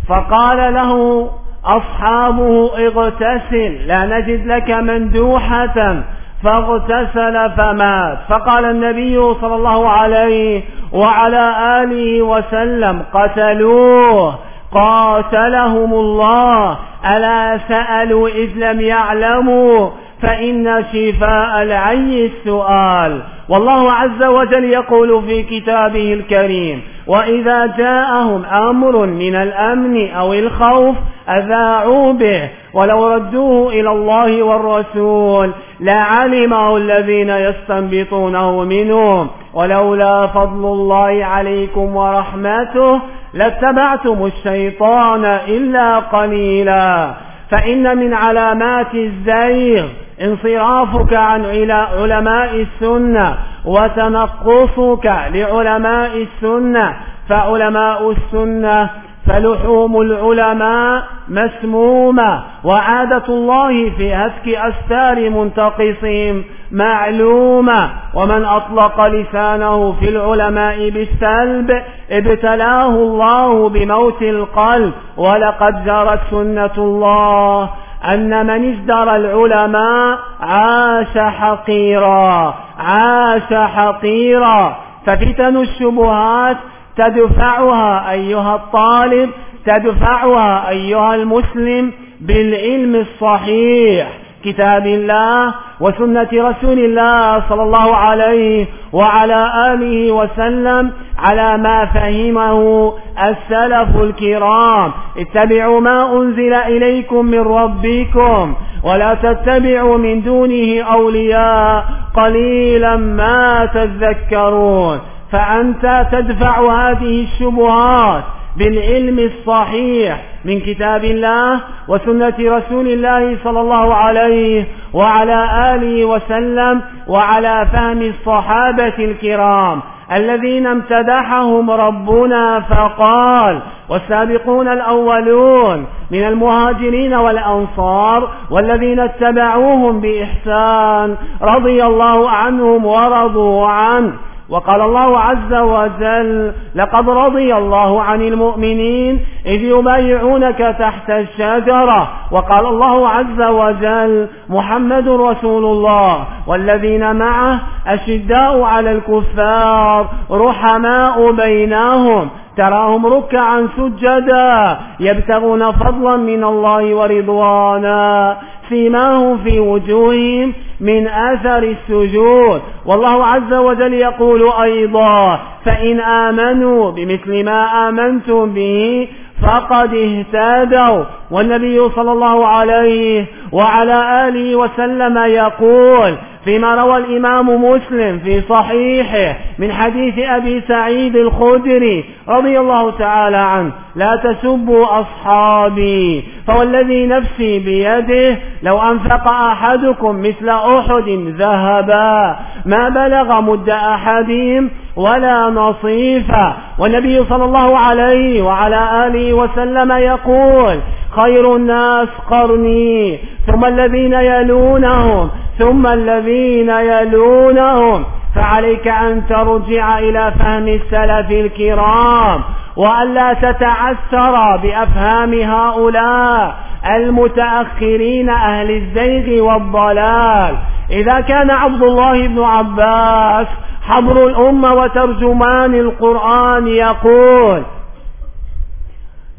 فقال له أصحابه اغتسل لا نجد لك مندوحة فاغتسل فمات. فقال النبي صلى الله عليه وعلى آله وسلم قتلوه قاتلهم الله. ألا سألوا إذ لم يعلموا؟ فإن شفاء العي السؤال. والله عز وجل يقول في كتابه الكريم وإذا جاءهم أمر من الأمن أو الخوف أذاعوا به ولو ردوه إلى الله والرسول لعلمه الذين يستنبطونه منهم. ولولا فضل الله عليكم ورحمته لاتبعتم الشيطان إلا قليلا. فإن من علامات الزيغ انصرافك عن علماء السنة وتنقصك لعلماء السنة فعلماء السنة فلحوم العلماء مسمومة وعادة الله في هتك أستار منتقصهم معلومة. ومن أطلق لسانه في العلماء بالسلب ابتلاه الله بموت القلب ولقد جرت سنة الله أن من ازدر العلماء عاش حقيرا عاش حقيرا. ففتن الشبهات تدفعها أيها الطالب تدفعها أيها المسلم بالعلم الصحيح. كتاب الله وسنة رسول الله صلى الله عليه وعلى آله وسلم على ما فهمه السلف الكرام. اتبعوا ما أنزل إليكم من ربكم ولا تتبعوا من دونه أولياء قليلا ما تذكرون. فأنت تدفع هذه الشبهات بالعلم الصحيح من كتاب الله وسنة رسول الله صلى الله عليه وعلى آله وسلم وعلى فهم الصحابة الكرام الذين امتدحهم ربنا فقال والسابقون الأولون من المهاجرين والأنصار والذين اتبعوهم بإحسان رضي الله عنهم ورضوا عنه وقال الله عز وجل لقد رضي الله عن المؤمنين إذ يبايعونك تحت الشجرة. وقال الله عز وجل محمد رسول الله والذين معه أشداء على الكفار رحماء بينهم. تراهم ركعا سجدا يبتغون فضلا من الله ورضوانا سيماهم في وجوههم من أثر السجود. والله عز وجل يقول أيضا فإن آمنوا بمثل ما آمنتم به فقد اهتدوا. والنبي صلى الله عليه وعلى آله وسلم يقول فيما روى الإمام مسلم في صحيحه من حديث أبي سعيد الخدري رضي الله تعالى عنه لا تسبوا أصحابي فوالذي نفسي بيده لو أنفق أحدكم مثل أحد ذهبا ما بلغ مد أحدهم ولا نصيفا والنبي صلى الله عليه وعلى آله وسلم يقول خير الناس قرني ثم الذين يلونهم ثم الذين يلونهم. فعليك أن ترجع إلى فهم السلف الكرام وألا تتعثر بأفهام هؤلاء المتأخرين أهل الزيغ والضلال. إذا كان عبد الله بن عباس حبر الأمة وترجمان القرآن يقول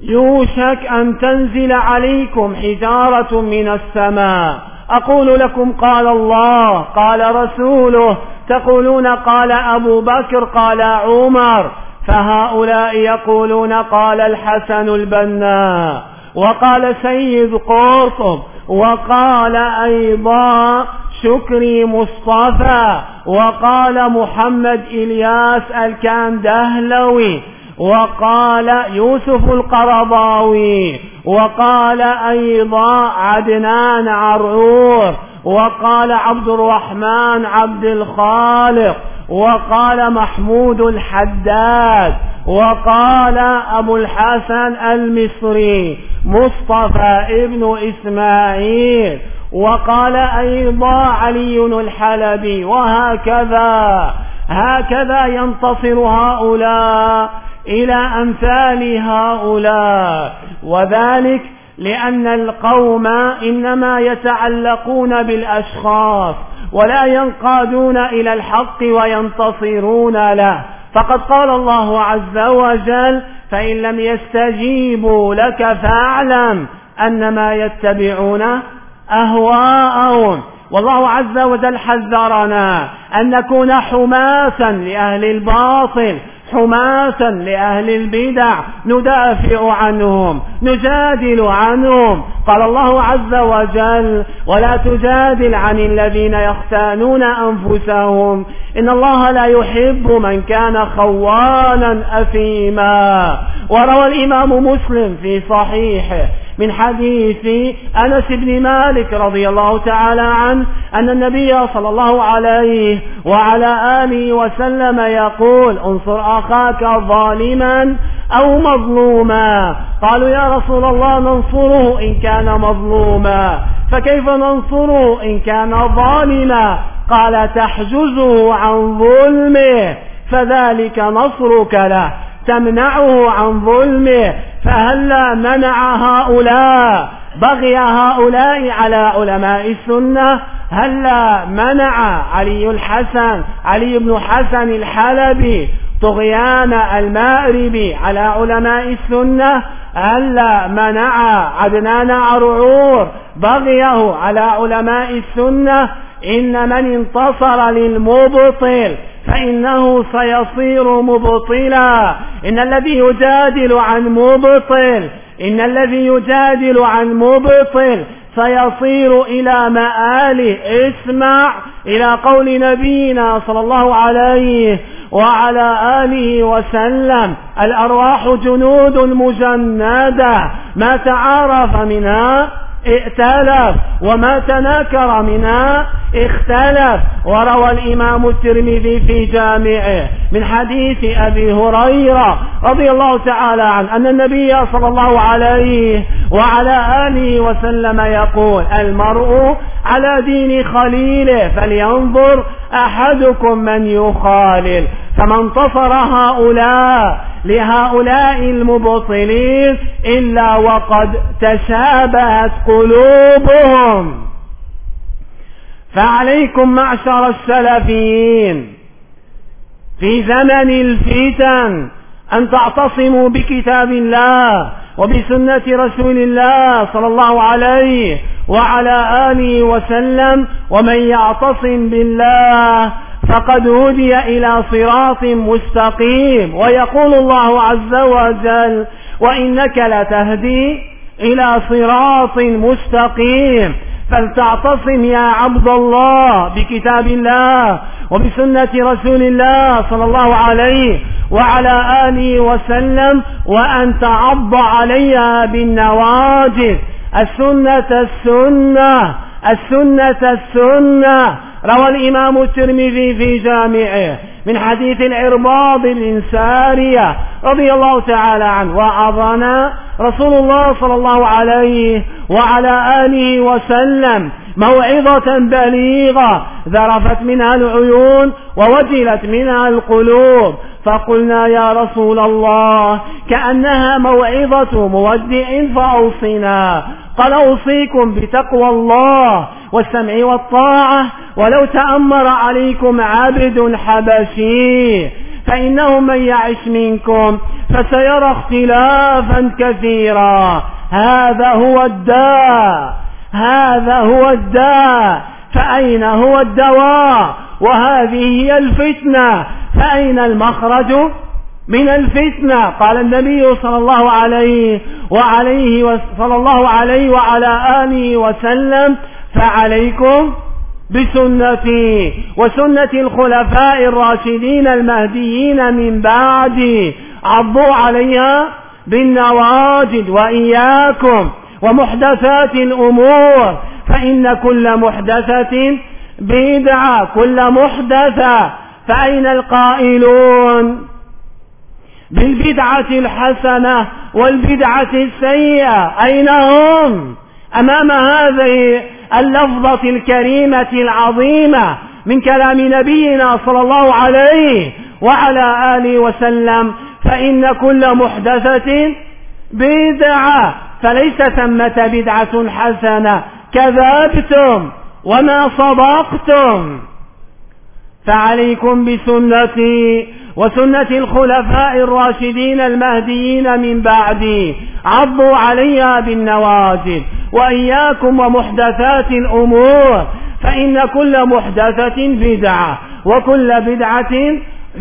يوشك أن تنزل عليكم حجارة من السماء. أقول لكم قال الله قال رسوله تقولون قال أبو بكر قال عمر. فهؤلاء يقولون قال الحسن البنا. وقال سيد قطب وقال أيضا شكري مصطفى وقال محمد إلياس الكاندهلوي وقال يوسف القرضاوي وقال أيضا عدنان عرعور وقال عبد الرحمن عبد الخالق وقال محمود الحداد وقال أبو الحسن المصري مصطفى ابن إسماعيل وقال أيضا علي الحلبي وهكذا هكذا ينتصر هؤلاء إلى أمثال هؤلاء. وذلك لأن القوم إنما يتعلقون بالأشخاص ولا ينقادون إلى الحق وينتصرون له. فقد قال الله عز وجل فإن لم يستجيبوا لك فاعلم أنما يتبعون أهواءهم. والله عز وجل حذرنا أن نكون حماسا لأهل الباطل حماسا لأهل البدع. ندافع عنهم نجادل عنهم. قال الله عز وجل ولا تجادل عن الذين يختانون أنفسهم. إن الله لا يحب من كان خوانا أثيما. وروى الإمام مسلم في صحيحه من حديث أنس بن مالك رضي الله تعالى عنه أن النبي صلى الله عليه وعلى آله وسلم يقول انصر أخاك ظالما أو مظلوما قالوا يا رسول الله ننصره إن كان مظلوما فكيف ننصره إن كان ظالما قال تحجزه عن ظلمه فذلك نصرك له تمنعه عن ظلمه فهلا منع هؤلاء بغي هؤلاء على علماء السنة هلا منع علي الحسن علي بن حسن الحلبي طغيان المأرب على علماء السنة هلا منع عدنان عرعور بغيه على علماء السنة إن من انتصر للمبطل فإنه سيصير مبطلا. إن الذي يجادل عن مبطل إن الذي يجادل عن مبطل سيصير إلى مآله إسمع إلى قول نبينا صلى الله عليه وعلى آله وسلم الأرواح جنود مجندة ما تعارف منها؟ ائتلف وما تناكر منها اختلف. وروى الإمام الترمذي في جامعه من حديث أبي هريرة رضي الله تعالى عنه أن النبي صلى الله عليه وعلى آله وسلم يقول المرء على دين خليله فلينظر أحدكم من يخالل فما انتصر هؤلاء لهؤلاء المبطلين إلا وقد تشابهت قلوبهم. فعليكم معشر السلفيين في زمن الفتن أن تعتصموا بكتاب الله وبسنة رسول الله صلى الله عليه وعلى آله وسلم ومن يعتصم بالله فقد هدي إلى صراط مستقيم ويقول الله عز وجل وإنك لتهدي إلى صراط مستقيم فلتعتصم يا عبد الله بكتاب الله وبسنة رسول الله صلى الله عليه وعلى آله وسلم وأن تعض عليها بالنواجذ السنة السنة السنة السنة. روى الإمام الترمذي في جامعه من حديث العرباض بن سارية رضي الله تعالى عنه وعظنا رسول الله صلى الله عليه وعلى آله وسلم موعظة بليغة ذرفت منها العيون ووجلت منها القلوب. فقلنا يا رسول الله كأنها موعظة مودع فأوصنا قال أوصيكم بتقوى الله والسمع والطاعة ولو تأمر عليكم عبد حبشي فإنه من يعش منكم فسيرى اختلافا كثيرا. هذا هو الداء هذا هو الداء فأين هو الدواء؟ وهذه هي الفتنة. فأين المخرج من الفتنة؟ قال النبي صلى الله عليه وعليه صلى الله عليه وعلى آله وسلم فعليكم بسنتي وسنة الخلفاء الراشدين المهديين من بعدي عضوا عليها بالنواجد وإياكم ومحدثات الأمور فإن كل محدثة بدعة كل محدثة فأين القائلون؟ بالبدعة الحسنة والبدعة السيئة أين هم؟ أمام هذه اللفظة الكريمة العظيمة من كلام نبينا صلى الله عليه وعلى آله وسلم فإن كل محدثة بدعة فليس ثمة بدعة حسنة. كذبتم. وما صدقتم فعليكم بسنتي وسنة الخلفاء الراشدين المهديين من بعدي عضوا عليها بالنواجذ وإياكم ومحدثات الأمور فإن كل محدثة بدعة وكل بدعة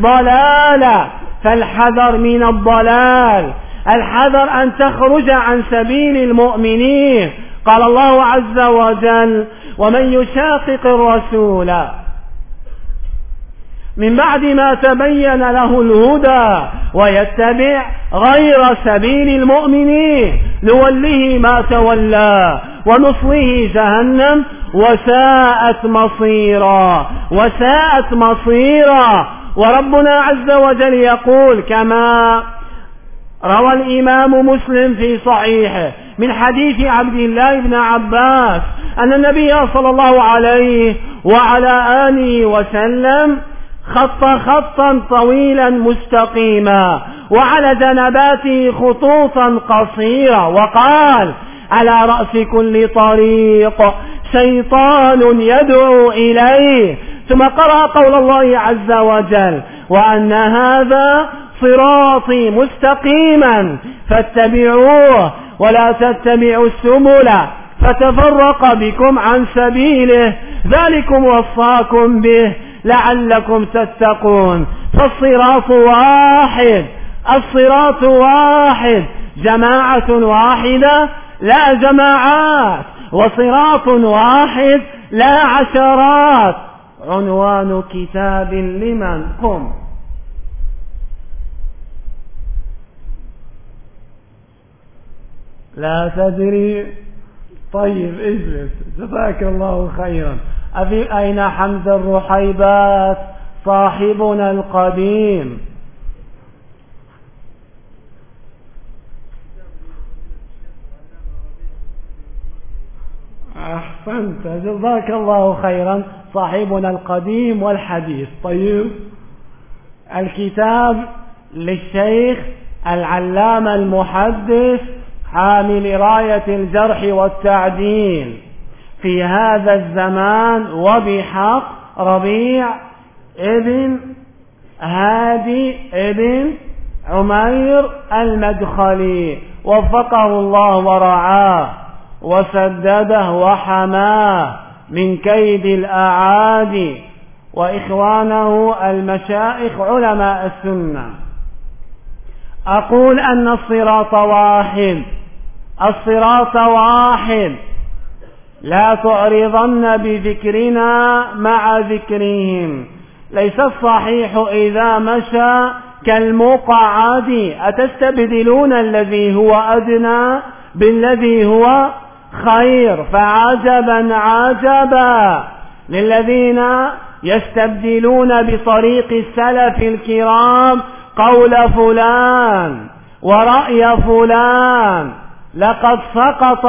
ضلالة فالحذر من الضلال الحذر أن تخرج عن سبيل المؤمنين قال الله عز وجل ومن يشاقق الرسول. من بعد ما تبين له الهدى ويتبع غير سبيل المؤمنين نوله ما تولى ونصله جهنم وساءت مصيرا وساءت مصيرا. وربنا عز وجل يقول كما روى الإمام مسلم في صحيحه من حديث عبد الله بن عباس أن النبي صلى الله عليه وعلى آله وسلم خط خطا طويلا مستقيما وعلى جنباته خطوطا قصيرة وقال على رأس كل طريق شيطان يدعو إليه. ثم قرأ قول الله عز وجل وأن هذا صراطي مستقيما فاتبعوه ولا تتبعوا السبل فتفرق بكم عن سبيله. ذلكم وصاكم به لعلكم تتقون. فالصراط واحد الصراط واحد جماعة واحدة لا جماعات. وصراط واحد لا عشرات. عنوان كتاب لمن؟ قم. لا تدري. طيب اجلس. جزاك الله خيرا. أفي أين حمد الرحيبات؟ صاحبنا القديم. أحسنت. جزاك الله خيرا. صاحبنا القديم والحديث. طيب. الكتاب للشيخ العلامة المحدث حامل راية الجرح والتعديل. في هذا الزمان وبحق ربيع ابن هادي ابن عمير المدخلي. وفقه الله ورعاه وسدده وحماه من كيد الأعادي وإخوانه المشائخ علماء السنة. أقول أن الصراط واحد. الصراط واحد. لا تعرضن بذكرنا مع ذكرهم. ليس الصحيح إذا مشى كالمقعد. أتستبدلون الذي هو أدنى بالذي هو خير؟ فعجبا عجبا. للذين يستبدلون بطريق السلف الكرام قول فلان ورأي فلان. لقد سقط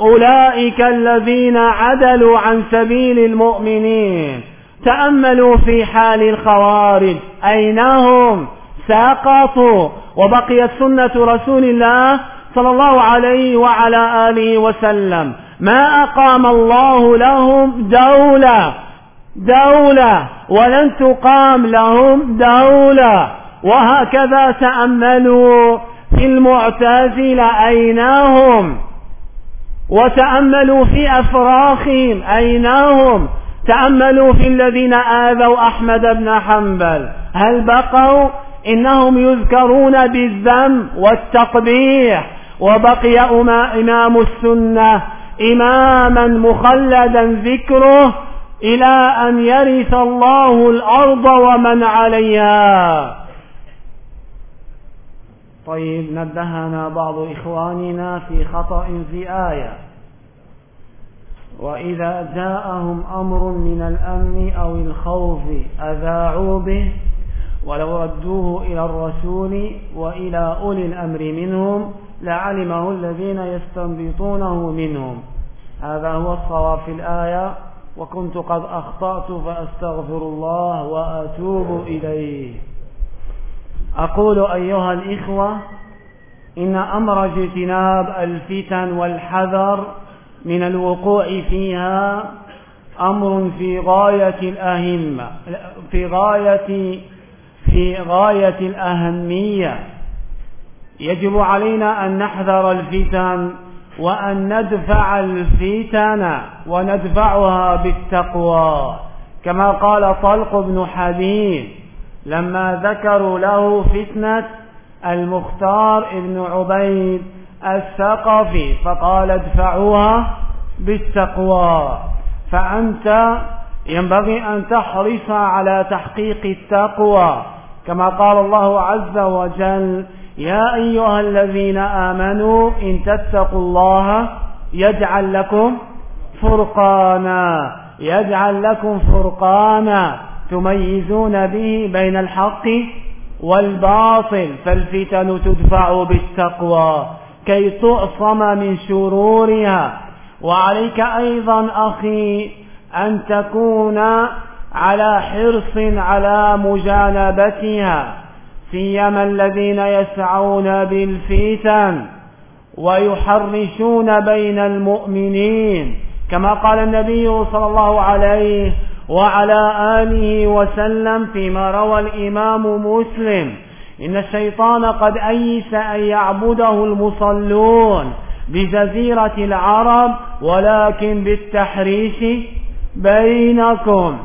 أولئك الذين عدلوا عن سبيل المؤمنين. تأملوا في حال الخوارج. أين هم؟ سقطوا. وبقيت سنة رسول الله صلى الله عليه وعلى آله وسلم. ما أقام الله لهم دولة. دولة. ولن تقام لهم دولة. وهكذا تأملوا. المعتزلة أين هم وتأملوا في أفراخهم أين هم تأملوا في الذين آذوا أحمد بن حنبل. هل بقوا؟ إنهم يذكرون بالذم والتقبيح. وبقي إمام السنة إماما مخلدا ذكره إلى أن يرث الله الأرض ومن عليها. طيب نبهنا بعض إخواننا في خطأ في آية. وإذا جاءهم أمر من الأمن أو الخوف أذاعوا به ولو ردوه إلى الرسول وإلى أولي الأمر منهم لعلمه الذين يستنبطونه منهم. هذا هو الصواب في الآية. وكنت قد أخطأت فأستغفر الله وأتوب إليه. أقول أيها الإخوة إن أمر اجتناب الفتن والحذر من الوقوع فيها أمر في غاية الأهمة في غاية في غاية الأهمية. يجب علينا أن نحذر الفتن وأن ندفع الفتن وندفعها بالتقوى. كما قال طلق بن حبيب لما ذكروا له فتنة المختار ابن عبيد الثقفي فقال ادفعوها بالتقوى. فأنت ينبغي أن تحرص على تحقيق التقوى. كما قال الله عز وجل يا أيها الذين آمنوا إن تتقوا الله يجعل لكم فرقانا يجعل لكم فرقانا. تميزون به بين الحق والباطل فالفتن تدفع بالتقوى كي تعصم من شرورها. وعليك أيضا أخي أن تكون على حرص على مجانبتها سيما الذين يسعون بالفتن ويحرشون بين المؤمنين. كما قال النبي صلى الله عليه وعلى آله وسلم فيما روى الإمام مسلم. إن الشيطان قد أيس أن يعبده المصلون بجزيرة العرب ولكن بالتحريش بينكم.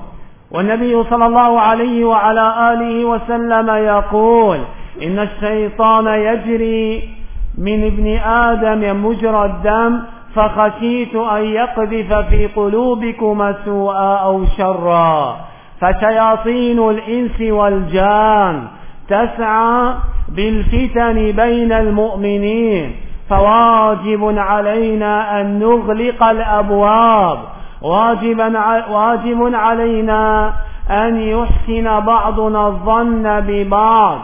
والنبي صلى الله عليه وعلى آله وسلم يقول إن الشيطان يجري من ابن آدم مجرى الدم فخشيت أن يقذف في قلوبكم سوءا أو شرا. فشياطين الإنس والجان تسعى بالفتن بين المؤمنين. فواجب علينا أن نغلق الأبواب. واجبا واجب علينا أن يحسن بعضنا الظن ببعض.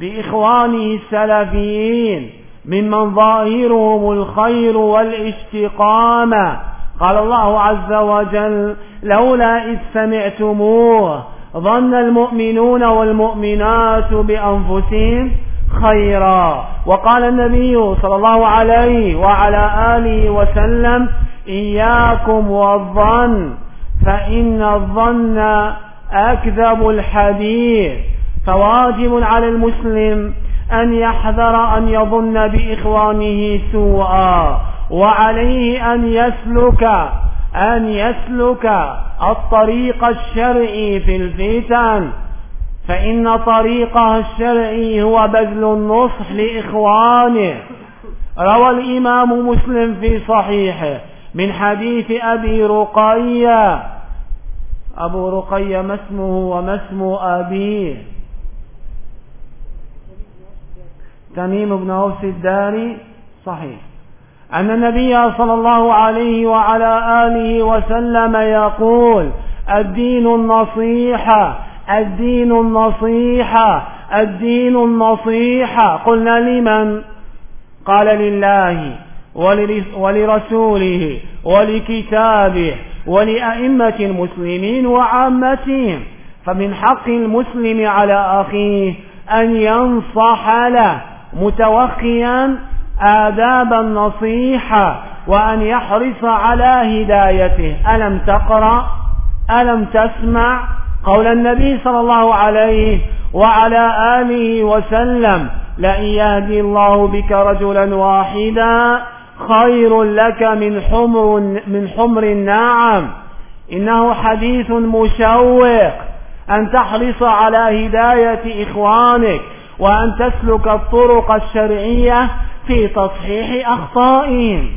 بإخوانه السلفيين. ممن ظاهرهم الخير والاستقامة قال الله عز وجل لولا إذ سمعتموه ظن المؤمنون والمؤمنات بأنفسهم خيرا. وقال النبي صلى الله عليه وعلى آله وسلم إياكم والظن فإن الظن أكذب الحديث. فواجب على المسلم أن يحذر أن يظن بإخوانه سوءا وعليه أن يسلك أن يسلك الطريق الشرعي في الفتن. فإن طريقها الشرعي هو بذل النصح لإخوانه. روى الإمام مسلم في صحيحه من حديث أبي رقية. أبو رقية ما اسمه وما اسم أبيه؟ تميم بن أوس الداري صحيح. أن النبي صلى الله عليه وعلى آله وسلم يقول الدين النصيحة الدين النصيحة الدين النصيحة. قلنا لمن؟ قال لله ولرسوله ولكتابه ولأئمة المسلمين وعامتهم. فمن حق المسلم على أخيه أن ينصح له. متوخيا آداب النصيحة وأن يحرص على هدايته. ألم تقرأ؟ ألم تسمع؟ قول النبي صلى الله عليه وعلى آله وسلم لأن يهدي الله بك رجلا واحدا خير لك من حمر من حمر الناعم إنه حديث مشوق. أن تحرص على هداية إخوانك. وأن تسلك الطرق الشرعية في تصحيح أخطائهم.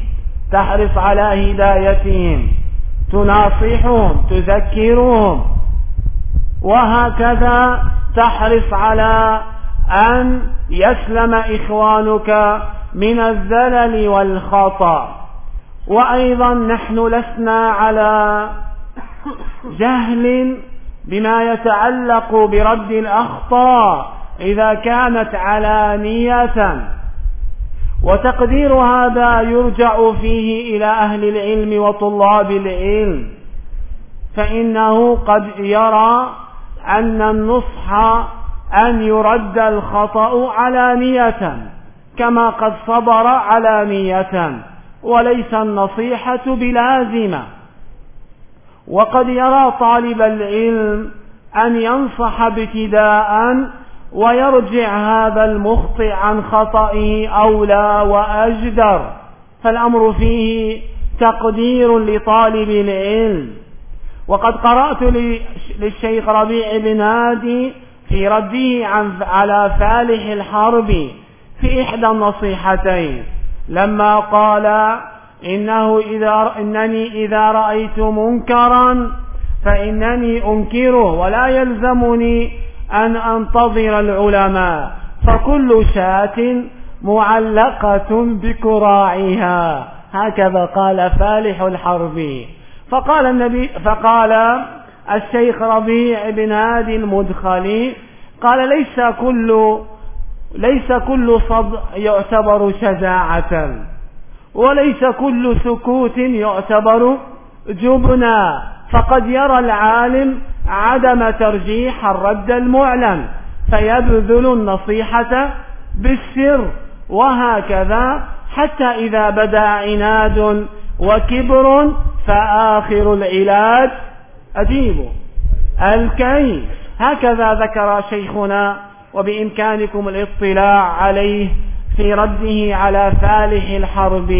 تحرص على هدايتهم. تناصحهم. تذكرهم. وهكذا تحرص على أن يسلم إخوانك من الزلل والخطأ. وأيضا نحن لسنا على جهل بما يتعلق برد الأخطاء. إذا كانت علانية. وتقدير هذا يرجع فيه إلى أهل العلم وطلاب العلم فإنه قد يرى أن النصح أن يرد الخطأ علانية كما قد صبر علانية وليس النصيحة بلازمة. وقد يرى طالب العلم أن ينصح ابتداء ويرجع هذا المخطئ عن خطئه أولى وأجدر. فالأمر فيه تقدير لطالب العلم. وقد قرأت للشيخ ربيع بن هادي في رده عن على فالح الحرب في إحدى النصيحتين. لما قال إنه إذا إنني إذا رأيت منكرا فإنني أنكره ولا يلزمني أن أنتظر العلماء فكل شاة معلقة بكراعها. هكذا قال فالح الحربي. فقال النبي فقال الشيخ ربيع بن هادي المدخلي قال ليس كل ليس كل صد يعتبر شجاعة وليس كل سكوت يعتبر جبنا. فقد يرى العالم عدم ترجيح الرد المعلن فيبذل النصيحة بالسر وهكذا حتى إذا بدا عناد وكبر فآخر العلاج أجيب. الكي هكذا ذكر شيخنا وبإمكانكم الاطلاع عليه في رده على فالح الحرب.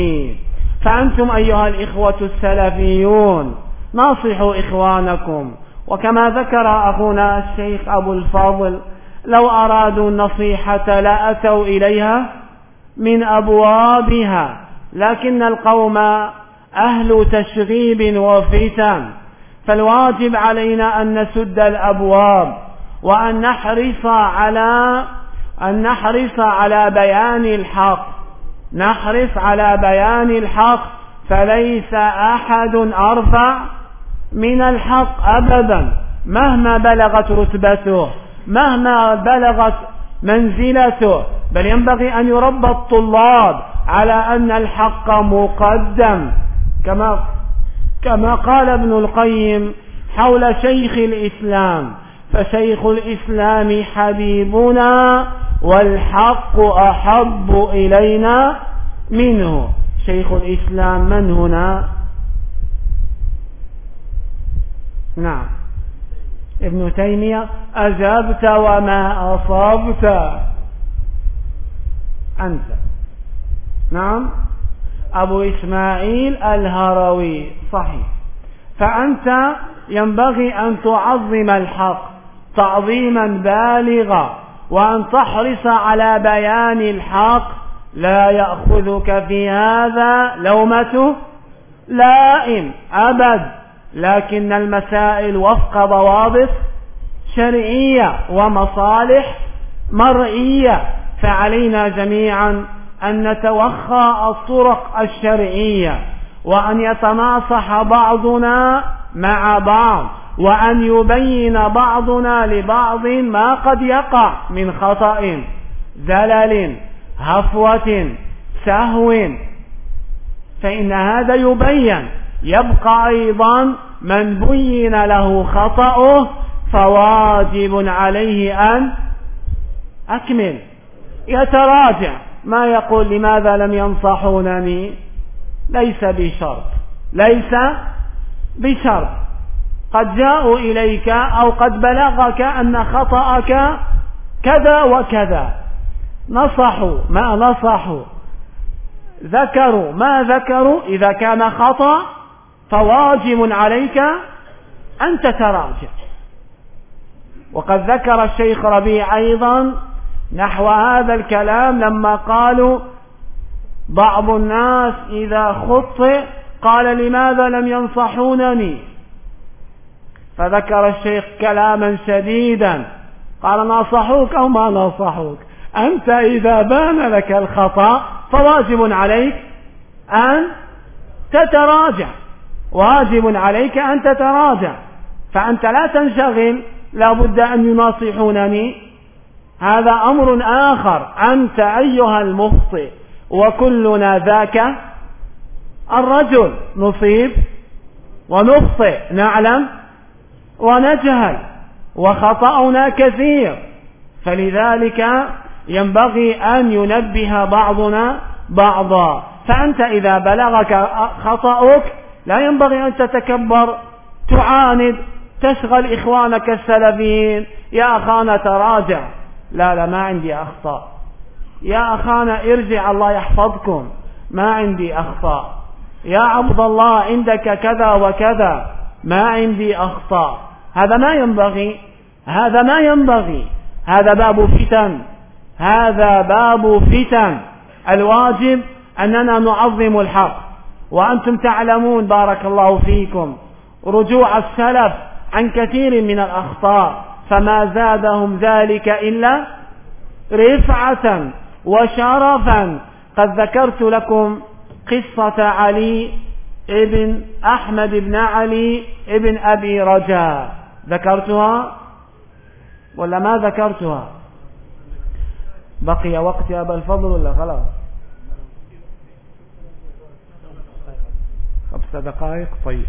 فأنتم أيها الإخوة السلفيون ناصحوا إخوانكم. وكما ذكر أخونا الشيخ أبو الفضل لو أرادوا النصيحة لأتوا إليها من أبوابها لكن القوم أهل تشغيب وفتن فالواجب علينا أن نسد الأبواب وأن نحرص على أن نحرص على بيان الحق. نحرص على بيان الحق فليس أحد أرفع من الحق أبدا. مهما بلغت رتبته مهما بلغت منزلته. بل ينبغي أن يربى الطلاب على أن الحق مقدم. كما كما قال ابن القيم حول شيخ الإسلام فشيخ الإسلام حبيبنا والحق أحب إلينا منه. شيخ الإسلام من هنا؟ نعم. ابن تيمية أجبت وما أصبت. أنت. نعم. أبو إسماعيل الهروي صحيح. فأنت ينبغي أن تعظم الحق تعظيما بالغا وأن تحرص على بيان الحق. لا يأخذك في هذا لومة لائم أبد. لكن المسائل وفق ضوابط شرعية ومصالح مرئية فعلينا جميعا أن نتوخى الطرق الشرعية وأن يتناصح بعضنا مع بعض وأن يبين بعضنا لبعض ما قد يقع من خطأ زلل هفوة سهو. فإن هذا يبين يبقى أيضا من بين له خطأه فواجب عليه أن أكمل. يتراجع. ما يقول لماذا لم ينصحونني؟ ليس بشرط. ليس بشرط. قد جاءوا إليك أو قد بلغك أن خطأك كذا وكذا. نصحوا ما نصحوا. ذكروا ما ذكروا إذا كان خطأ فواجب عليك أن تتراجع. وقد ذكر الشيخ ربيع أيضا نحو هذا الكلام لما قالوا بعض الناس إذا خطئ قال لماذا لم ينصحونني؟ فذكر الشيخ كلاما شديدا قال ناصحوك أو ما ناصحوك؟ أنت إذا بان لك الخطأ فواجب عليك أن تتراجع. واجب عليك أن تتراجع. فأنت لا تنشغل لا بد أن يناصحونني. هذا أمر آخر. أنت أيها المخطئ وكلنا ذاك الرجل. نصيب ونخطئ نعلم ونجهل وخطأنا كثير. فلذلك ينبغي أن ينبه بعضنا بعضا. فأنت إذا بلغك خطأك لا ينبغي أن تتكبر تعاند تشغل إخوانك السلفيين. يا أخانا تراجع. لا لا ما عندي أخطاء. يا أخانا ارجع الله يحفظكم. ما عندي أخطاء. يا عبد الله عندك كذا وكذا. ما عندي أخطاء. هذا ما ينبغي. هذا ما ينبغي. هذا باب فتن. هذا باب فتن. الواجب أننا نعظم الحق. وأنتم تعلمون بارك الله فيكم رجوع السلف عن كثير من الأخطاء فما زادهم ذلك إلا رفعة وشرفا. قد ذكرت لكم قصة علي ابن أحمد بن علي ابن أبي رجاء. ذكرتها؟ ولا ما ذكرتها؟ بقي وقت يا أبا الفضل ولا خلاص؟ خمس دقائق؟ طيب.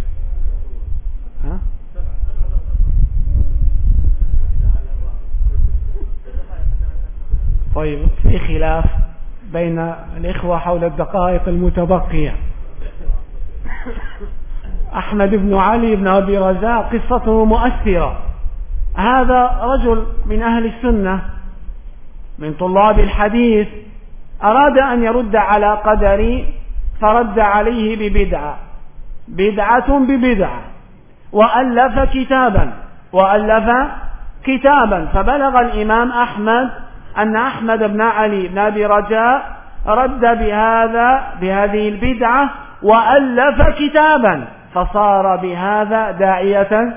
ها؟ طيب في خلاف بين الإخوة حول الدقائق المتبقية. أحمد بن علي بن أبي رزاق قصته مؤثرة. هذا رجل من أهل السنة من طلاب الحديث أراد أن يرد على قدري فرد عليه ببدعة. بدعة ببدعة. وألف كتابا. وألف كتابا. فبلغ الإمام أحمد أن أحمد بن علي بن أبي رجاء رد بهذا بهذه البدعة وألف كتابا. فصار بهذا داعية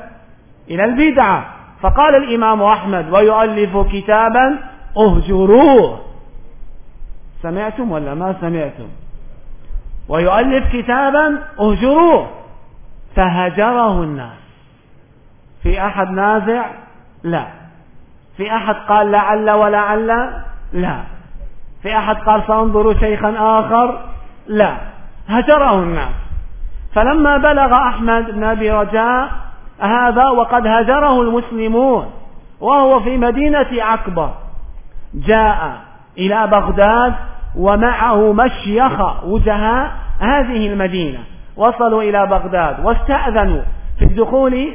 إلى البدعة. فقال الإمام أحمد ويؤلف كتابا اهجروه. سمعتم ولا ما سمعتم؟ ويؤلف كتابا اهجروه. فهجره الناس. في أحد نازع؟ لا. في أحد قال لعل ولعل؟ لا. في أحد قال سأنظر شيخا آخر؟ لا. هجره الناس. فلما بلغ أحمد بن أبي رجاء هذا وقد هجره المسلمون وهو في مدينة عقبة جاء إلى بغداد ومعه مشيخ وجهاء هذه المدينة. وصلوا إلى بغداد واستأذنوا في الدخول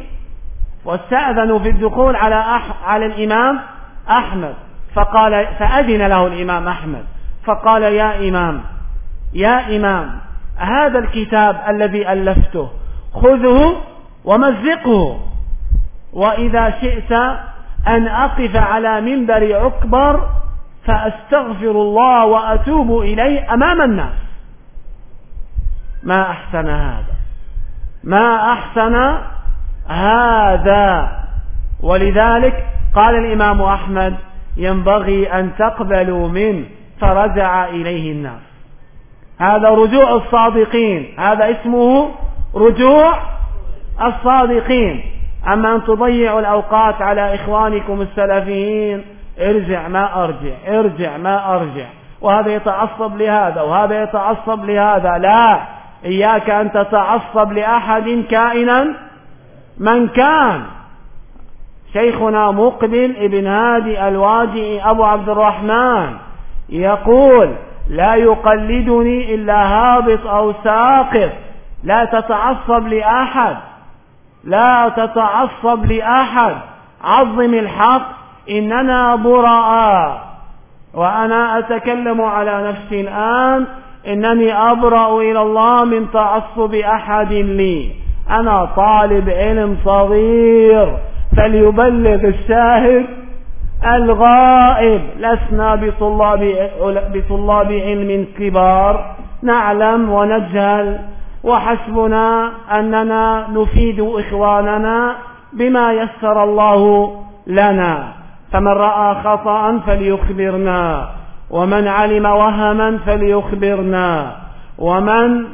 واستأذنوا في الدخول على أح على الإمام أحمد. فقال فأذن له الإمام أحمد. فقال يا إمام يا إمام هذا الكتاب الذي ألفته خذه ومزقه. وإذا شئت أن أقف على منبر عكبر فأستغفر الله وأتوب إليه أمام الناس. ما أحسن هذا؟ ما أحسن هذا؟ ولذلك قال الإمام أحمد ينبغي أن تقبلوا منه فرجع إليه الناس. هذا رجوع الصادقين هذا اسمه رجوع الصادقين. أما أن تضيعوا الأوقات على إخوانكم السلفيين ارجع ما أرجع ارجع ما أرجع. وهذا يتعصب لهذا وهذا يتعصب لهذا. لا إياك أن تتعصب لأحد كائنا من كان. شيخنا مقبل ابن هادي الواجئ أبو عبد الرحمن يقول لا يقلدني إلا هابط أو ساقط. لا تتعصب لأحد لا تتعصب لأحد. عظم الحق إننا براء وأنا أتكلم على نفسي الآن إنني أبرأ إلى الله من تعصب أحد لي. أنا طالب علم صغير فليبلغ الشاهد الغائب. لسنا بطلاب بطلاب علم كبار نعلم ونجهل. وحسبنا أننا نفيد إخواننا بما يسر الله لنا. فمن رأى خطأ فليخبرنا ومن علم وهما فليخبرنا ومن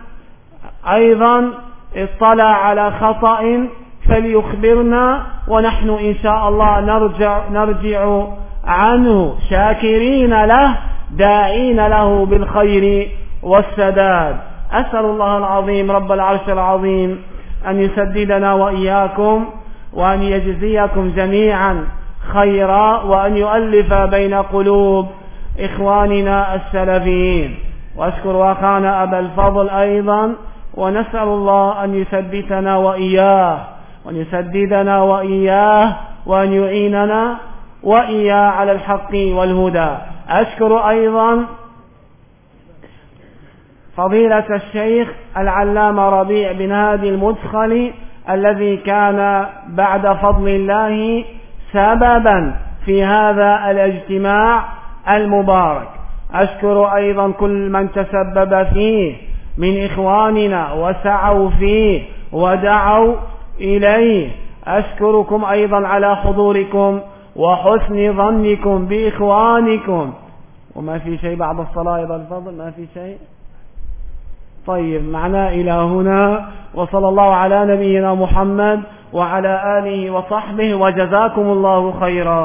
أيضا اطلع على خطأ فليخبرنا ونحن إن شاء الله نرجع, نرجع عنه شاكرين له داعين له بالخير والسداد. أسأل الله العظيم رب العرش العظيم أن يسددنا وإياكم وأن يجزيكم جميعا. خيرا وأن يؤلف بين قلوب إخواننا السلفيين. وأشكر أخانا أبا الفضل أيضا ونسأل الله أن يثبتنا وإياه وأن يسددنا وإياه وأن يعيننا وإياه على الحق والهدى. أشكر أيضا فضيلة الشيخ العلامة ربيع بن هادي المدخلي الذي كان بعد فضل الله سببا في هذا الاجتماع المبارك. أشكر أيضا كل من تسبب فيه من إخواننا وسعوا فيه ودعوا إليه. أشكركم أيضا على حضوركم وحسن ظنكم بإخوانكم. وما في شيء بعد الصلاة أيضا الفضل؟ ما في شيء. طيب معنا إلى هنا. وصلى الله على نبينا محمد وعلى آله وصحبه وجزاكم الله خيرا.